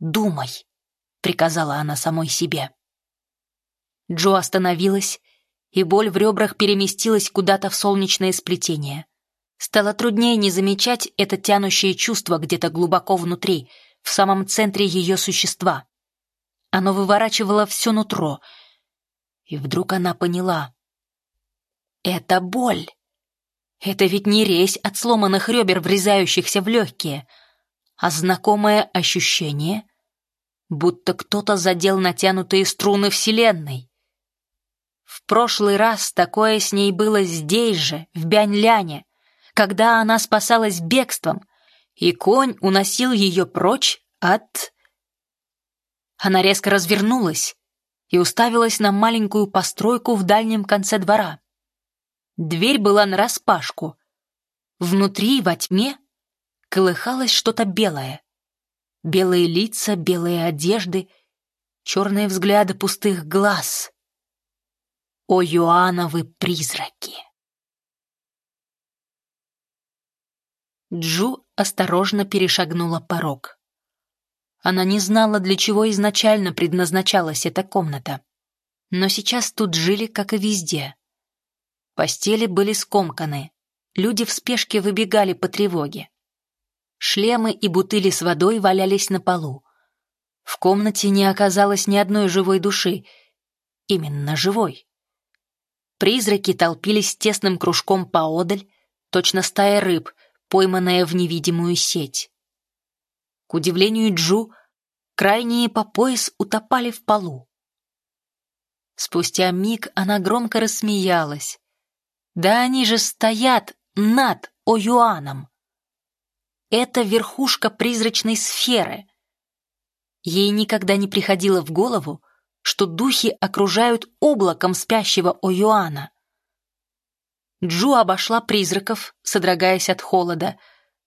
«Думай», — приказала она самой себе. Джо остановилась, и боль в ребрах переместилась куда-то в солнечное сплетение. Стало труднее не замечать это тянущее чувство где-то глубоко внутри, в самом центре ее существа. Оно выворачивало все нутро, и вдруг она поняла. Это боль. Это ведь не резь от сломанных ребер, врезающихся в легкие, а знакомое ощущение, будто кто-то задел натянутые струны Вселенной. В прошлый раз такое с ней было здесь же, в Бяньляне, когда она спасалась бегством, и конь уносил ее прочь от... Она резко развернулась и уставилась на маленькую постройку в дальнем конце двора. Дверь была нараспашку. Внутри, во тьме, колыхалось что-то белое. Белые лица, белые одежды, черные взгляды пустых глаз. О, Юановы призраки! Джу осторожно перешагнула порог. Она не знала, для чего изначально предназначалась эта комната. Но сейчас тут жили, как и везде. Постели были скомканы, люди в спешке выбегали по тревоге. Шлемы и бутыли с водой валялись на полу. В комнате не оказалось ни одной живой души. Именно живой. Призраки толпились тесным кружком поодаль, точно стая рыб, пойманная в невидимую сеть. К удивлению Джу, крайние по пояс утопали в полу. Спустя миг она громко рассмеялась. «Да они же стоят над Оюаном!» Это верхушка призрачной сферы. Ей никогда не приходило в голову, что духи окружают облаком спящего Оюана. Джу обошла призраков, содрогаясь от холода,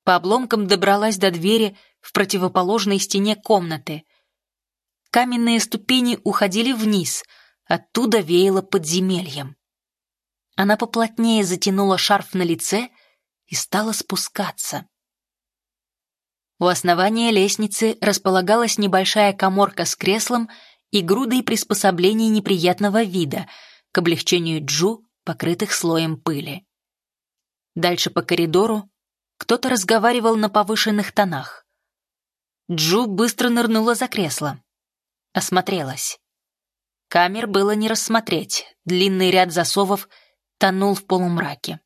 по обломкам добралась до двери в противоположной стене комнаты. Каменные ступени уходили вниз, оттуда веяло подземельем. Она поплотнее затянула шарф на лице и стала спускаться. У основания лестницы располагалась небольшая коморка с креслом и грудой приспособлений неприятного вида к облегчению Джу, покрытых слоем пыли. Дальше по коридору кто-то разговаривал на повышенных тонах. Джу быстро нырнула за кресло. Осмотрелась. Камер было не рассмотреть, длинный ряд засовов тонул в полумраке.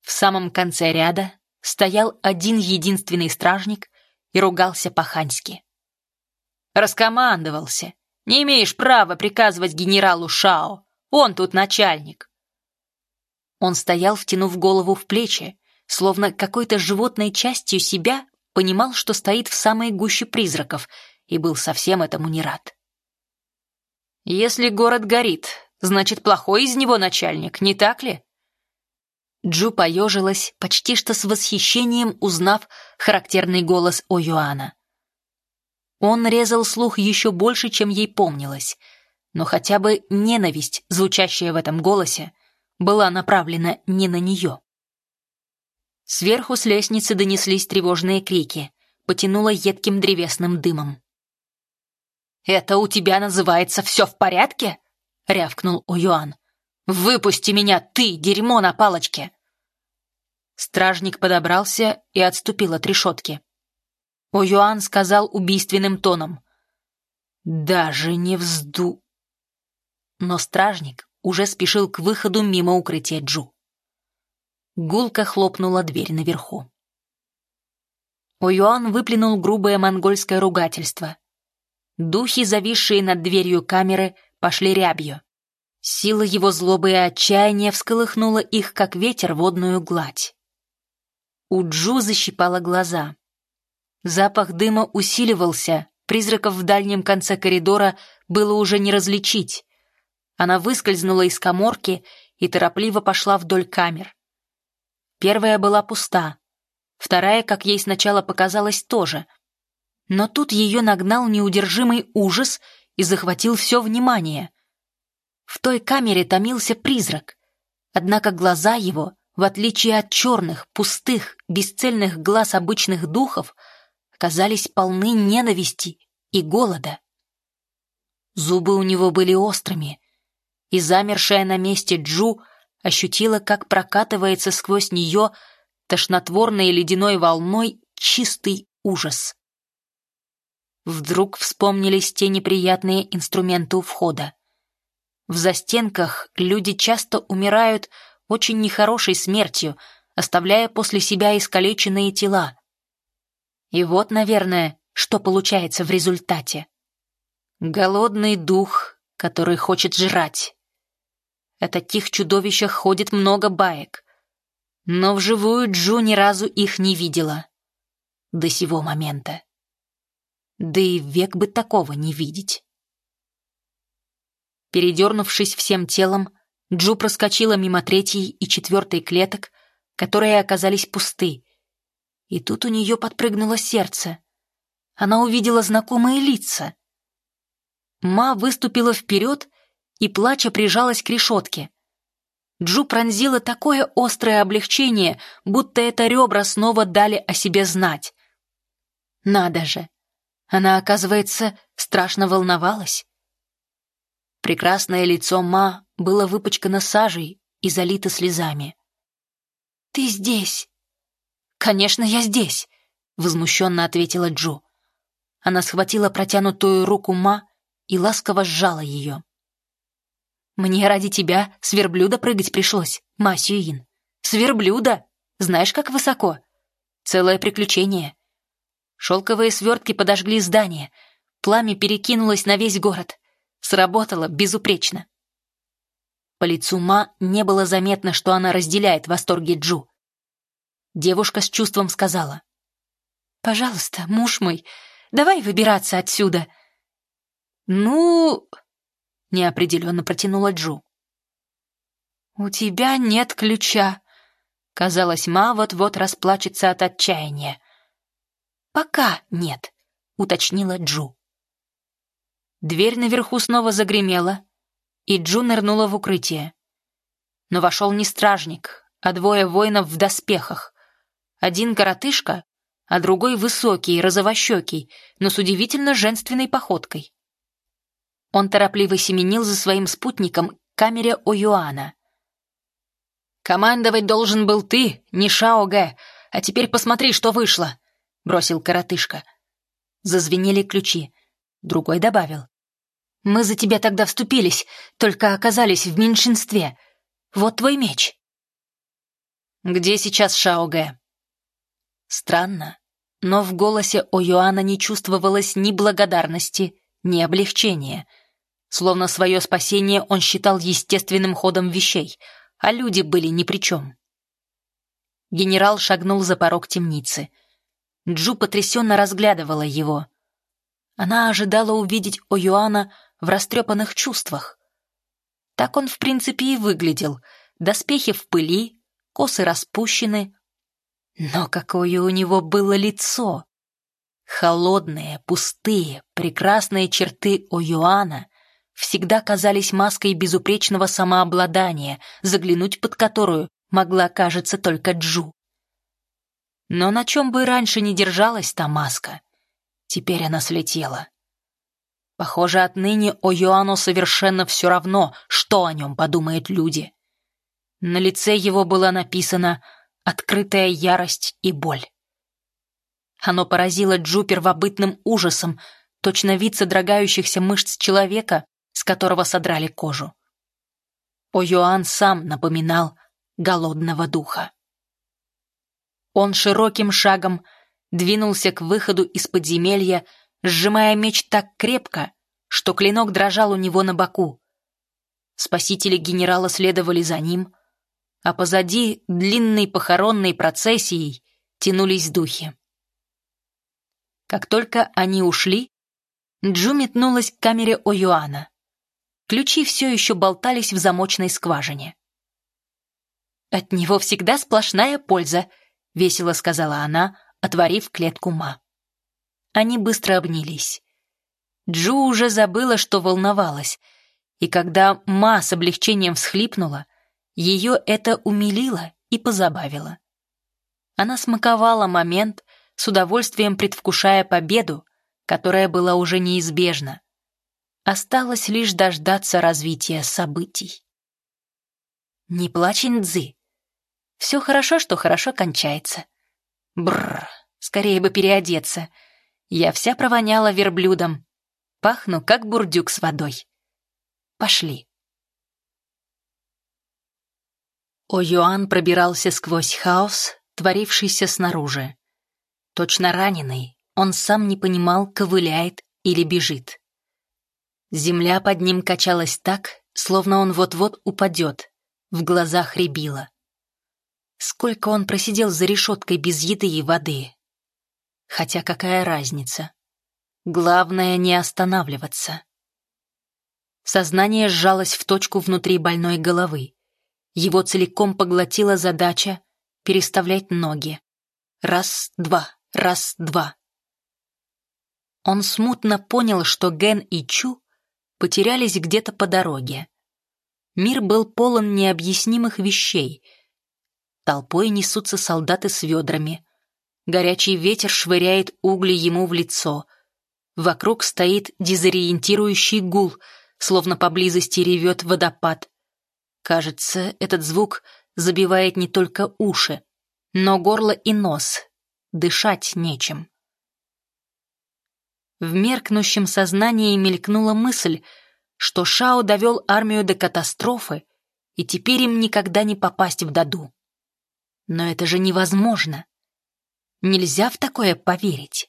В самом конце ряда стоял один единственный стражник и ругался по-ханьски. Раскомандовался. Не имеешь права приказывать генералу Шао. Он тут начальник. Он стоял, втянув голову в плечи, словно какой-то животной частью себя понимал, что стоит в самой гуще призраков, и был совсем этому не рад. «Если город горит, значит, плохой из него начальник, не так ли?» Джу поежилась, почти что с восхищением узнав характерный голос О'Юана. Он резал слух еще больше, чем ей помнилось, но хотя бы ненависть, звучащая в этом голосе, была направлена не на нее. Сверху с лестницы донеслись тревожные крики, потянуло едким древесным дымом. «Это у тебя называется все в порядке?» — рявкнул О'Юан. «Выпусти меня, ты, дерьмо на палочке!» Стражник подобрался и отступил от решетки. О'Юан сказал убийственным тоном. «Даже не взду...» Но стражник уже спешил к выходу мимо укрытия Джу. Гулко хлопнула дверь наверху. О'Юан выплюнул грубое монгольское ругательство. Духи, зависшие над дверью камеры, пошли рябью. Сила его злобы и отчаяния всколыхнула их, как ветер, водную гладь. У Джу защипала глаза. Запах дыма усиливался, призраков в дальнем конце коридора было уже не различить. Она выскользнула из коморки и торопливо пошла вдоль камер. Первая была пуста, вторая, как ей сначала показалось, тоже. Но тут ее нагнал неудержимый ужас и захватил все внимание — в той камере томился призрак. Однако глаза его, в отличие от черных, пустых, бесцельных глаз обычных духов, оказались полны ненависти и голода. Зубы у него были острыми, и замершая на месте Джу ощутила, как прокатывается сквозь нее тошнотворной ледяной волной чистый ужас. Вдруг вспомнились те неприятные инструменты у входа. В застенках люди часто умирают очень нехорошей смертью, оставляя после себя искалеченные тела. И вот, наверное, что получается в результате. Голодный дух, который хочет жрать. О таких чудовищах ходит много баек. Но вживую Джу ни разу их не видела. До сего момента. Да и век бы такого не видеть. Передернувшись всем телом, Джу проскочила мимо третьей и четвертой клеток, которые оказались пусты. И тут у нее подпрыгнуло сердце. Она увидела знакомые лица. Ма выступила вперед и, плача, прижалась к решетке. Джу пронзила такое острое облегчение, будто это ребра снова дали о себе знать. Надо же! Она, оказывается, страшно волновалась. Прекрасное лицо Ма было выпачкано сажей и залито слезами. «Ты здесь!» «Конечно, я здесь!» — возмущенно ответила Джу. Она схватила протянутую руку Ма и ласково сжала ее. «Мне ради тебя с верблюда прыгать пришлось, Ма Сюин. С верблюда! Знаешь, как высоко? Целое приключение. Шелковые свертки подожгли здание. Пламя перекинулось на весь город. Сработало безупречно. По лицу Ма не было заметно, что она разделяет восторги Джу. Девушка с чувством сказала. «Пожалуйста, муж мой, давай выбираться отсюда». «Ну...» — неопределенно протянула Джу. «У тебя нет ключа». Казалось, Ма вот-вот расплачется от отчаяния. «Пока нет», — уточнила Джу. Дверь наверху снова загремела, и Джу нырнула в укрытие. Но вошел не стражник, а двое воинов в доспехах. Один коротышка, а другой высокий, розовощекий, но с удивительно женственной походкой. Он торопливо семенил за своим спутником к камере Оюана. «Командовать должен был ты, не Шао Гэ, а теперь посмотри, что вышло!» — бросил коротышка. Зазвенели ключи. Другой добавил. «Мы за тебя тогда вступились, только оказались в меньшинстве. Вот твой меч». «Где сейчас Шао Гэ?» Странно, но в голосе Оюана не чувствовалось ни благодарности, ни облегчения. Словно свое спасение он считал естественным ходом вещей, а люди были ни при чем. Генерал шагнул за порог темницы. Джу потрясенно разглядывала его. Она ожидала увидеть Оюана в растрепанных чувствах. Так он, в принципе, и выглядел. Доспехи в пыли, косы распущены. Но какое у него было лицо! Холодные, пустые, прекрасные черты Оюана всегда казались маской безупречного самообладания, заглянуть под которую могла, кажется, только Джу. Но на чем бы раньше не держалась та маска, теперь она слетела. Похоже, отныне о Йоанну совершенно все равно, что о нем подумают люди. На лице его было написано «открытая ярость и боль». Оно поразило Джу первобытным ужасом, точно вид содрогающихся мышц человека, с которого содрали кожу. О Йоанн сам напоминал голодного духа. Он широким шагом двинулся к выходу из подземелья, сжимая меч так крепко, что клинок дрожал у него на боку. Спасители генерала следовали за ним, а позади длинной похоронной процессией тянулись духи. Как только они ушли, Джу метнулась к камере О'Юана. Ключи все еще болтались в замочной скважине. «От него всегда сплошная польза», — весело сказала она, отворив клетку Ма. Они быстро обнялись. Джу уже забыла, что волновалась, и когда Ма с облегчением всхлипнула, ее это умилило и позабавило. Она смаковала момент, с удовольствием предвкушая победу, которая была уже неизбежна. Осталось лишь дождаться развития событий. «Не плачь, Ндзи. Все хорошо, что хорошо кончается. Бррр, скорее бы переодеться. Я вся провоняла верблюдом. Пахну, как бурдюк с водой. Пошли». О Юан пробирался сквозь хаос, творившийся снаружи. Точно раненый, он сам не понимал, ковыляет или бежит. Земля под ним качалась так, словно он вот-вот упадет, в глазах рябило. Сколько он просидел за решеткой без еды и воды. Хотя какая разница? Главное не останавливаться. Сознание сжалось в точку внутри больной головы. Его целиком поглотила задача переставлять ноги. Раз, два, раз-два. Он смутно понял, что Ген и Чу потерялись где-то по дороге. Мир был полон необъяснимых вещей. Толпой несутся солдаты с ведрами. Горячий ветер швыряет угли ему в лицо. Вокруг стоит дезориентирующий гул, словно поблизости ревет водопад. Кажется, этот звук забивает не только уши, но горло и нос, дышать нечем. В меркнущем сознании мелькнула мысль, что Шао довел армию до катастрофы, и теперь им никогда не попасть в Даду. Но это же невозможно. Нельзя в такое поверить.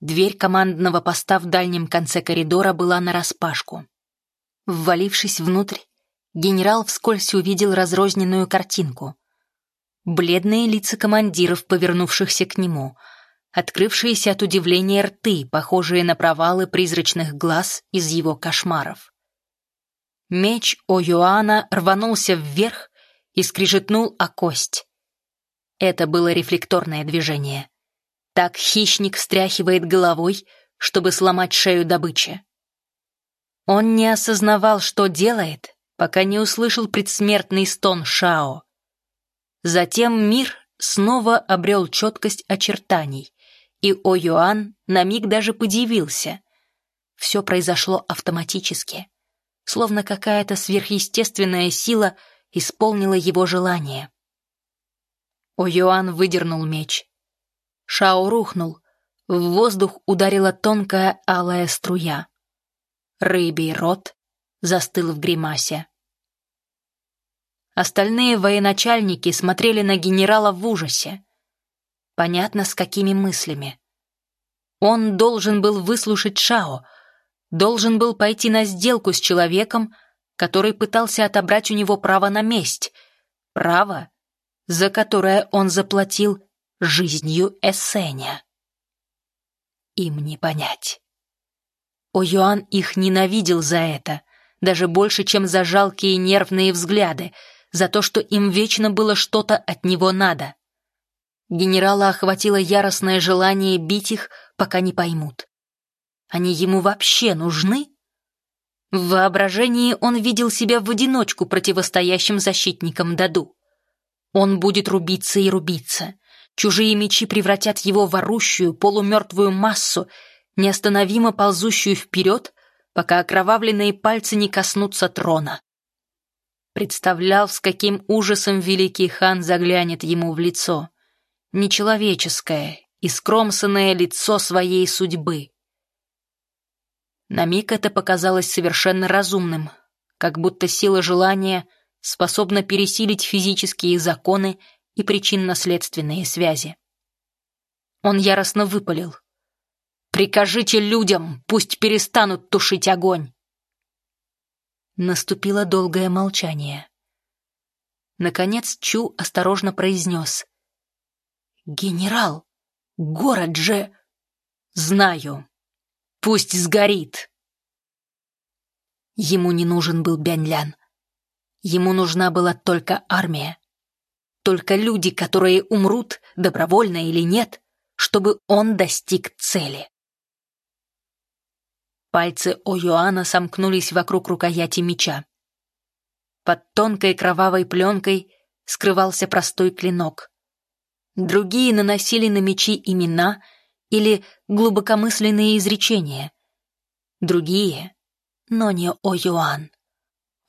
Дверь командного поста в дальнем конце коридора была нараспашку. Ввалившись внутрь, генерал вскользь увидел разрозненную картинку. Бледные лица командиров, повернувшихся к нему, открывшиеся от удивления рты, похожие на провалы призрачных глаз из его кошмаров. Меч О'Юана рванулся вверх и скрижетнул о кость. Это было рефлекторное движение. Так хищник встряхивает головой, чтобы сломать шею добычи. Он не осознавал, что делает, пока не услышал предсмертный стон Шао. Затем мир снова обрел четкость очертаний, и О-Юан на миг даже подивился. Все произошло автоматически, словно какая-то сверхъестественная сила исполнила его желание. О-Юан выдернул меч. Шао рухнул, в воздух ударила тонкая алая струя. Рыбий рот застыл в гримасе. Остальные военачальники смотрели на генерала в ужасе. Понятно, с какими мыслями. Он должен был выслушать Шао, должен был пойти на сделку с человеком, который пытался отобрать у него право на месть, право, за которое он заплатил жизнью Эссеня. Им не понять. О'Юан их ненавидел за это, даже больше, чем за жалкие нервные взгляды, за то, что им вечно было что-то от него надо. Генерала охватило яростное желание бить их, пока не поймут. Они ему вообще нужны? В воображении он видел себя в одиночку противостоящим защитникам Даду. Он будет рубиться и рубиться. Чужие мечи превратят его в орущую, полумертвую массу, неостановимо ползущую вперед, пока окровавленные пальцы не коснутся трона. Представлял, с каким ужасом великий хан заглянет ему в лицо. Нечеловеческое, искромсанное лицо своей судьбы. На миг это показалось совершенно разумным, как будто сила желания способна пересилить физические законы и причинно-следственные связи. Он яростно выпалил. Прикажите людям, пусть перестанут тушить огонь!» Наступило долгое молчание. Наконец Чу осторожно произнес. «Генерал, город же...» «Знаю. Пусть сгорит!» Ему не нужен был Бяньлян. Ему нужна была только армия. Только люди, которые умрут, добровольно или нет, чтобы он достиг цели. Пальцы О'Юана сомкнулись вокруг рукояти меча. Под тонкой кровавой пленкой скрывался простой клинок. Другие наносили на мечи имена или глубокомысленные изречения. Другие, но не О'Юан.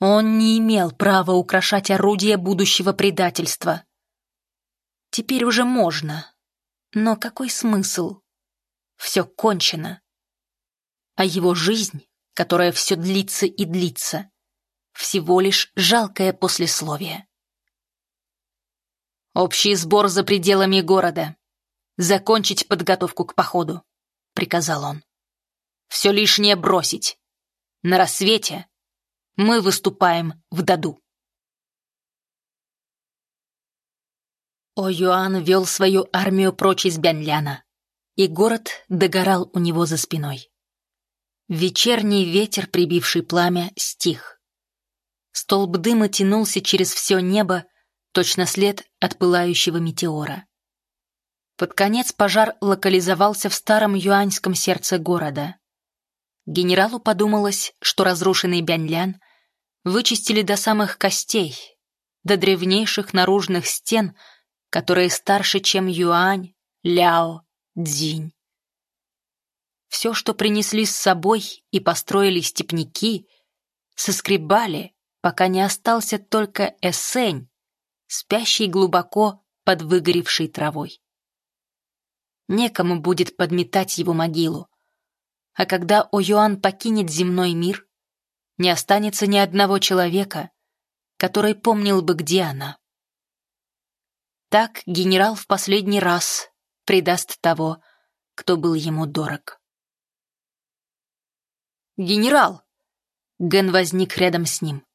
Он не имел права украшать орудие будущего предательства. Теперь уже можно. Но какой смысл? Все кончено а его жизнь, которая все длится и длится, всего лишь жалкое послесловие. «Общий сбор за пределами города. Закончить подготовку к походу», — приказал он. «Все лишнее бросить. На рассвете мы выступаем в Даду». О-Юан вел свою армию прочь из Бянляна, и город догорал у него за спиной. Вечерний ветер, прибивший пламя, стих. Столб дыма тянулся через все небо, точно след от пылающего метеора. Под конец пожар локализовался в старом юаньском сердце города. Генералу подумалось, что разрушенный Бяньлян вычистили до самых костей, до древнейших наружных стен, которые старше, чем Юань, Ляо, Дзинь. Все, что принесли с собой и построили степняки, соскребали, пока не остался только эссень, спящий глубоко под выгоревшей травой. некому будет подметать его могилу. А когда О'Юан покинет земной мир, не останется ни одного человека, который помнил бы, где она. Так генерал в последний раз предаст того, кто был ему дорог. «Генерал!» Ген возник рядом с ним.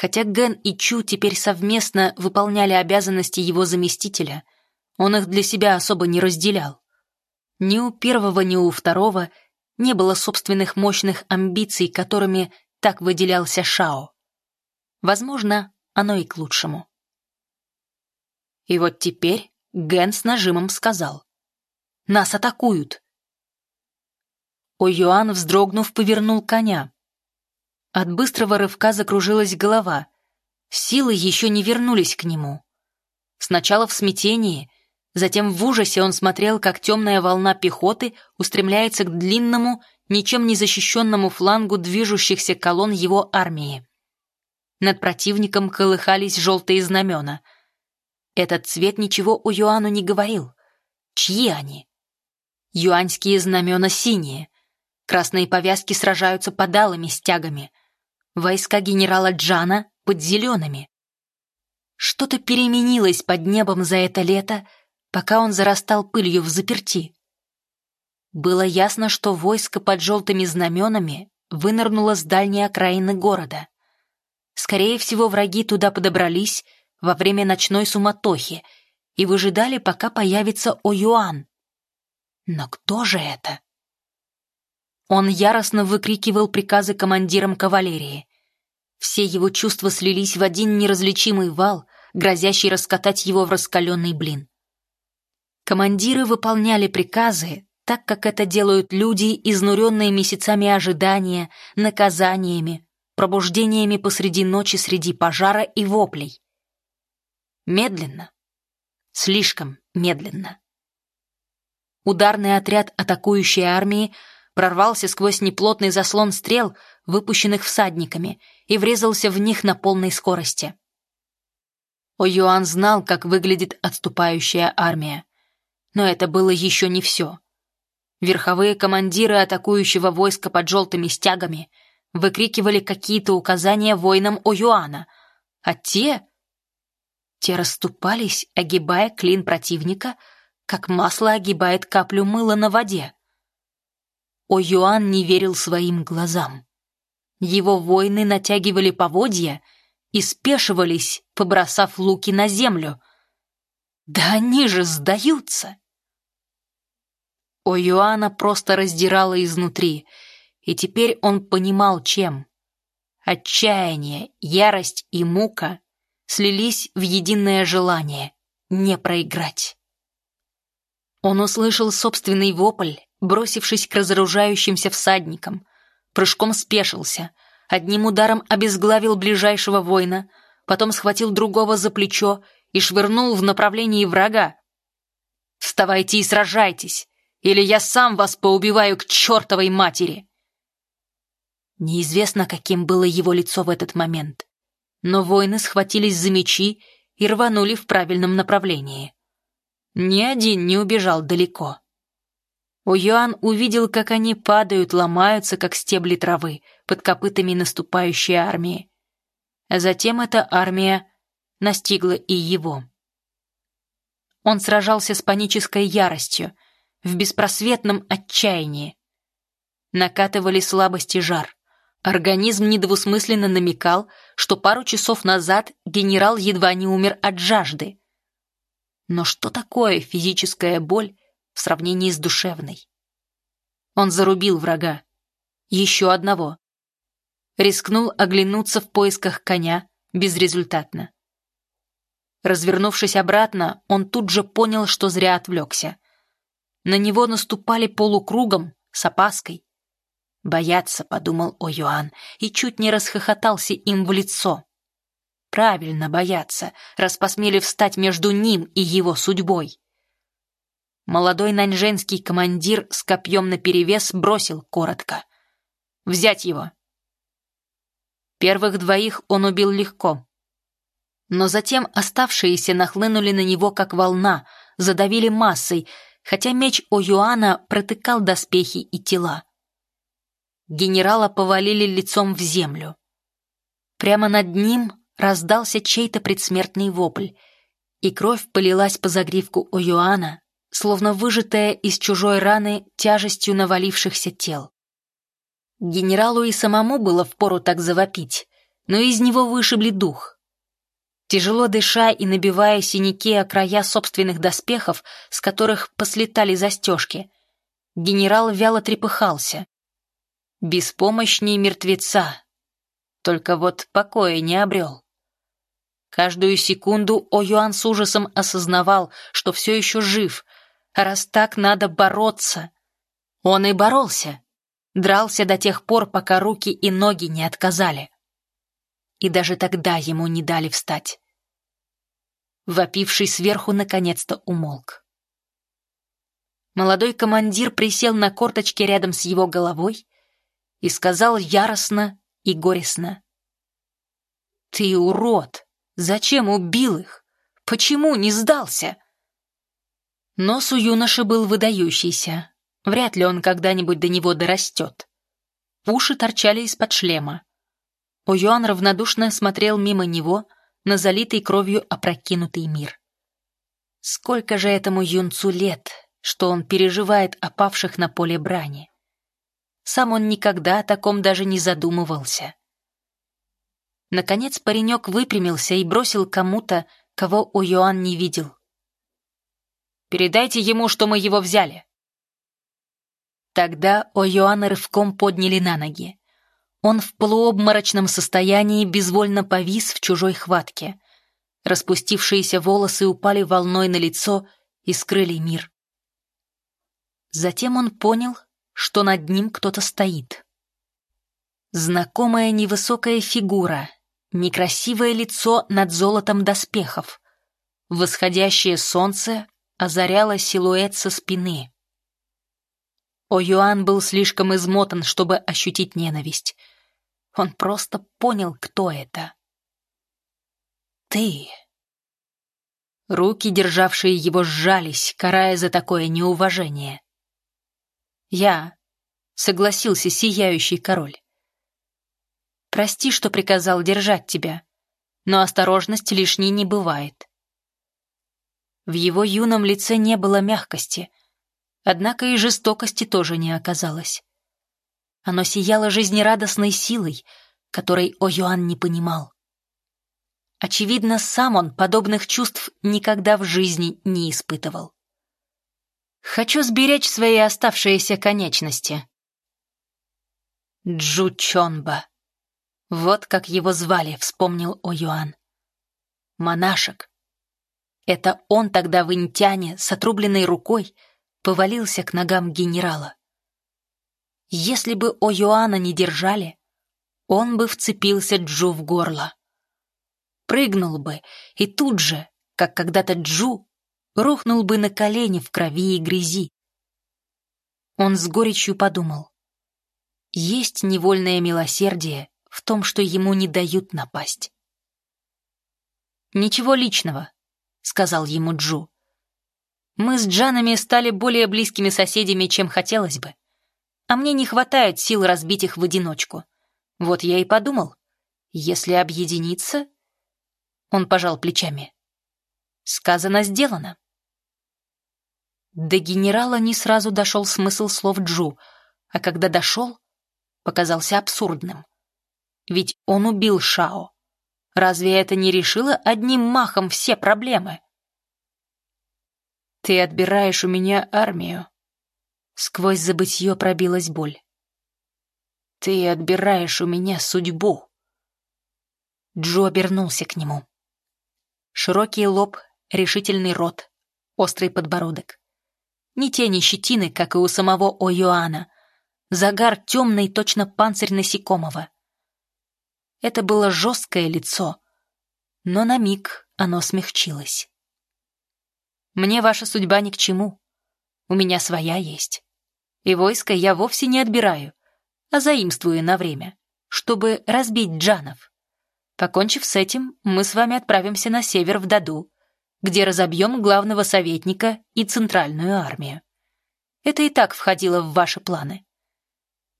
Хотя Ген и Чу теперь совместно выполняли обязанности его заместителя, он их для себя особо не разделял. Ни у первого, ни у второго не было собственных мощных амбиций, которыми так выделялся Шао. Возможно, оно и к лучшему. И вот теперь Ген с нажимом сказал. «Нас атакуют!» О-Юан, вздрогнув, повернул коня. От быстрого рывка закружилась голова. Силы еще не вернулись к нему. Сначала в смятении, затем в ужасе он смотрел, как темная волна пехоты устремляется к длинному, ничем не защищенному флангу движущихся колонн его армии. Над противником колыхались желтые знамена. Этот цвет ничего у Юану не говорил. Чьи они? Юаньские знамена синие. Красные повязки сражаются под алыми стягами. Войска генерала Джана под зелеными. Что-то переменилось под небом за это лето, пока он зарастал пылью в заперти. Было ясно, что войско под желтыми знаменами вынырнуло с дальней окраины города. Скорее всего, враги туда подобрались во время ночной суматохи и выжидали, пока появится О'Юан. Но кто же это? Он яростно выкрикивал приказы командирам кавалерии. Все его чувства слились в один неразличимый вал, грозящий раскатать его в раскаленный блин. Командиры выполняли приказы, так как это делают люди, изнуренные месяцами ожидания, наказаниями, пробуждениями посреди ночи среди пожара и воплей. Медленно. Слишком медленно. Ударный отряд атакующей армии прорвался сквозь неплотный заслон стрел, выпущенных всадниками, и врезался в них на полной скорости. О'Юан знал, как выглядит отступающая армия. Но это было еще не все. Верховые командиры атакующего войска под желтыми стягами — выкрикивали какие-то указания воинам О'Юана, а те... Те расступались, огибая клин противника, как масло огибает каплю мыла на воде. О'Юан не верил своим глазам. Его воины натягивали поводья и спешивались, побросав луки на землю. Да они же сдаются! О'Юана просто раздирала изнутри — и теперь он понимал, чем. Отчаяние, ярость и мука слились в единое желание не проиграть. Он услышал собственный вопль, бросившись к разоружающимся всадникам, прыжком спешился, одним ударом обезглавил ближайшего воина, потом схватил другого за плечо и швырнул в направлении врага. «Вставайте и сражайтесь, или я сам вас поубиваю к чертовой матери!» Неизвестно, каким было его лицо в этот момент. Но воины схватились за мечи и рванули в правильном направлении. Ни один не убежал далеко. О'Юан увидел, как они падают, ломаются, как стебли травы, под копытами наступающей армии. А затем эта армия настигла и его. Он сражался с панической яростью, в беспросветном отчаянии. Накатывали слабость и жар. Организм недвусмысленно намекал, что пару часов назад генерал едва не умер от жажды. Но что такое физическая боль в сравнении с душевной? Он зарубил врага. Еще одного. Рискнул оглянуться в поисках коня безрезультатно. Развернувшись обратно, он тут же понял, что зря отвлекся. На него наступали полукругом, с опаской. «Бояться», — подумал О'Юан, и чуть не расхохотался им в лицо. «Правильно бояться, раз посмели встать между ним и его судьбой». Молодой наньженский командир с копьем наперевес бросил коротко. «Взять его!» Первых двоих он убил легко. Но затем оставшиеся нахлынули на него как волна, задавили массой, хотя меч О'Юана протыкал доспехи и тела. Генерала повалили лицом в землю. Прямо над ним раздался чей-то предсмертный вопль, и кровь полилась по загривку О'Юана, словно выжатая из чужой раны тяжестью навалившихся тел. Генералу и самому было впору так завопить, но из него вышибли дух. Тяжело дыша и набивая синяки о края собственных доспехов, с которых послетали застежки, генерал вяло трепыхался. Беспомощнее мертвеца. Только вот покоя не обрел. Каждую секунду О'Юан с ужасом осознавал, что все еще жив, раз так надо бороться. Он и боролся. Дрался до тех пор, пока руки и ноги не отказали и даже тогда ему не дали встать. Вопивший сверху наконец-то умолк. Молодой командир присел на корточки рядом с его головой и сказал яростно и горестно. «Ты урод! Зачем убил их? Почему не сдался?» Нос у юноши был выдающийся. Вряд ли он когда-нибудь до него дорастет. Уши торчали из-под шлема. О'Юан равнодушно смотрел мимо него на залитый кровью опрокинутый мир. Сколько же этому юнцу лет, что он переживает о павших на поле брани? Сам он никогда о таком даже не задумывался. Наконец паренек выпрямился и бросил кому-то, кого О'Юан не видел. «Передайте ему, что мы его взяли». Тогда О'Юана рывком подняли на ноги. Он в полуобморочном состоянии безвольно повис в чужой хватке. Распустившиеся волосы упали волной на лицо и скрыли мир. Затем он понял, что над ним кто-то стоит. Знакомая невысокая фигура, некрасивое лицо над золотом доспехов. Восходящее солнце озаряло силуэт со спины. О'Юан был слишком измотан, чтобы ощутить ненависть. Он просто понял, кто это. «Ты!» Руки, державшие его, сжались, карая за такое неуважение. «Я», — согласился сияющий король. «Прости, что приказал держать тебя, но осторожность лишней не бывает». В его юном лице не было мягкости, однако и жестокости тоже не оказалось. Оно сияло жизнерадостной силой, которой О'Юан не понимал. Очевидно, сам он подобных чувств никогда в жизни не испытывал. «Хочу сберечь свои оставшиеся конечности». Джу Чонба. Вот как его звали, вспомнил О'Юан. Монашек. Это он тогда в Интяне с отрубленной рукой повалился к ногам генерала. Если бы О'Юана не держали, он бы вцепился Джу в горло. Прыгнул бы, и тут же, как когда-то Джу, рухнул бы на колени в крови и грязи. Он с горечью подумал. Есть невольное милосердие в том, что ему не дают напасть. «Ничего личного», — сказал ему Джу. «Мы с Джанами стали более близкими соседями, чем хотелось бы а мне не хватает сил разбить их в одиночку. Вот я и подумал, если объединиться... Он пожал плечами. Сказано, сделано. До генерала не сразу дошел смысл слов Джу, а когда дошел, показался абсурдным. Ведь он убил Шао. Разве это не решило одним махом все проблемы? «Ты отбираешь у меня армию», Сквозь забытье пробилась боль. «Ты отбираешь у меня судьбу!» Джо обернулся к нему. Широкий лоб, решительный рот, острый подбородок. Ни тени щетины, как и у самого О'Юана. Загар темный, точно панцирь насекомого. Это было жесткое лицо, но на миг оно смягчилось. «Мне ваша судьба ни к чему. У меня своя есть и войско я вовсе не отбираю, а заимствую на время, чтобы разбить джанов. Покончив с этим, мы с вами отправимся на север в Даду, где разобьем главного советника и центральную армию. Это и так входило в ваши планы.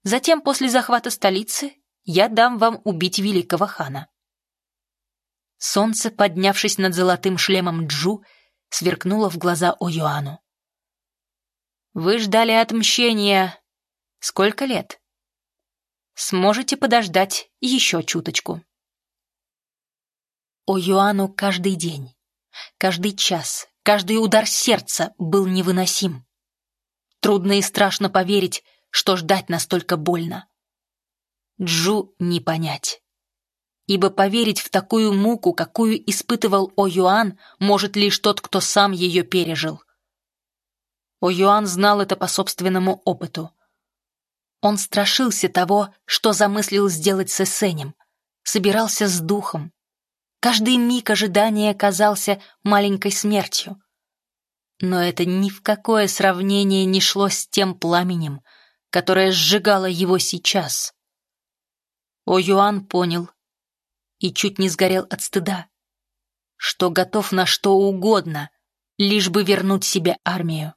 Затем, после захвата столицы, я дам вам убить великого хана. Солнце, поднявшись над золотым шлемом Джу, сверкнуло в глаза О'Юану. «Вы ждали отмщения сколько лет? Сможете подождать еще чуточку». О'Юану каждый день, каждый час, каждый удар сердца был невыносим. Трудно и страшно поверить, что ждать настолько больно. Джу не понять ибо поверить в такую муку, какую испытывал О-Юан, может лишь тот, кто сам ее пережил. О-Юан знал это по собственному опыту. Он страшился того, что замыслил сделать с Эссенем, собирался с духом. Каждый миг ожидания казался маленькой смертью. Но это ни в какое сравнение не шло с тем пламенем, которое сжигало его сейчас. О-Юан понял, и чуть не сгорел от стыда, что готов на что угодно, лишь бы вернуть себе армию.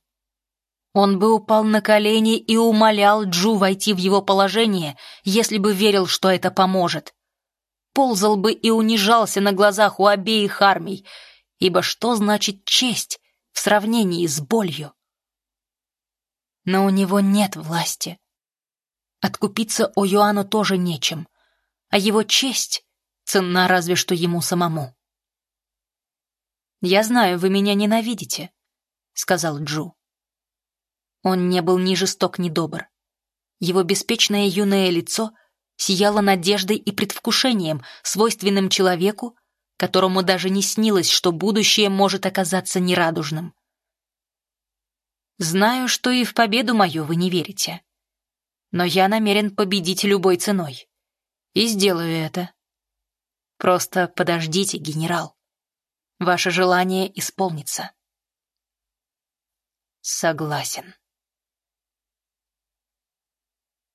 Он бы упал на колени и умолял Джу войти в его положение, если бы верил, что это поможет. Ползал бы и унижался на глазах у обеих армий, ибо что значит честь в сравнении с болью? Но у него нет власти. Откупиться О'Юану тоже нечем, а его честь ценна разве что ему самому. «Я знаю, вы меня ненавидите», — сказал Джу. Он не был ни жесток, ни добр. Его беспечное юное лицо сияло надеждой и предвкушением, свойственным человеку, которому даже не снилось, что будущее может оказаться нерадужным. «Знаю, что и в победу мою вы не верите. Но я намерен победить любой ценой. И сделаю это. Просто подождите, генерал. Ваше желание исполнится. Согласен.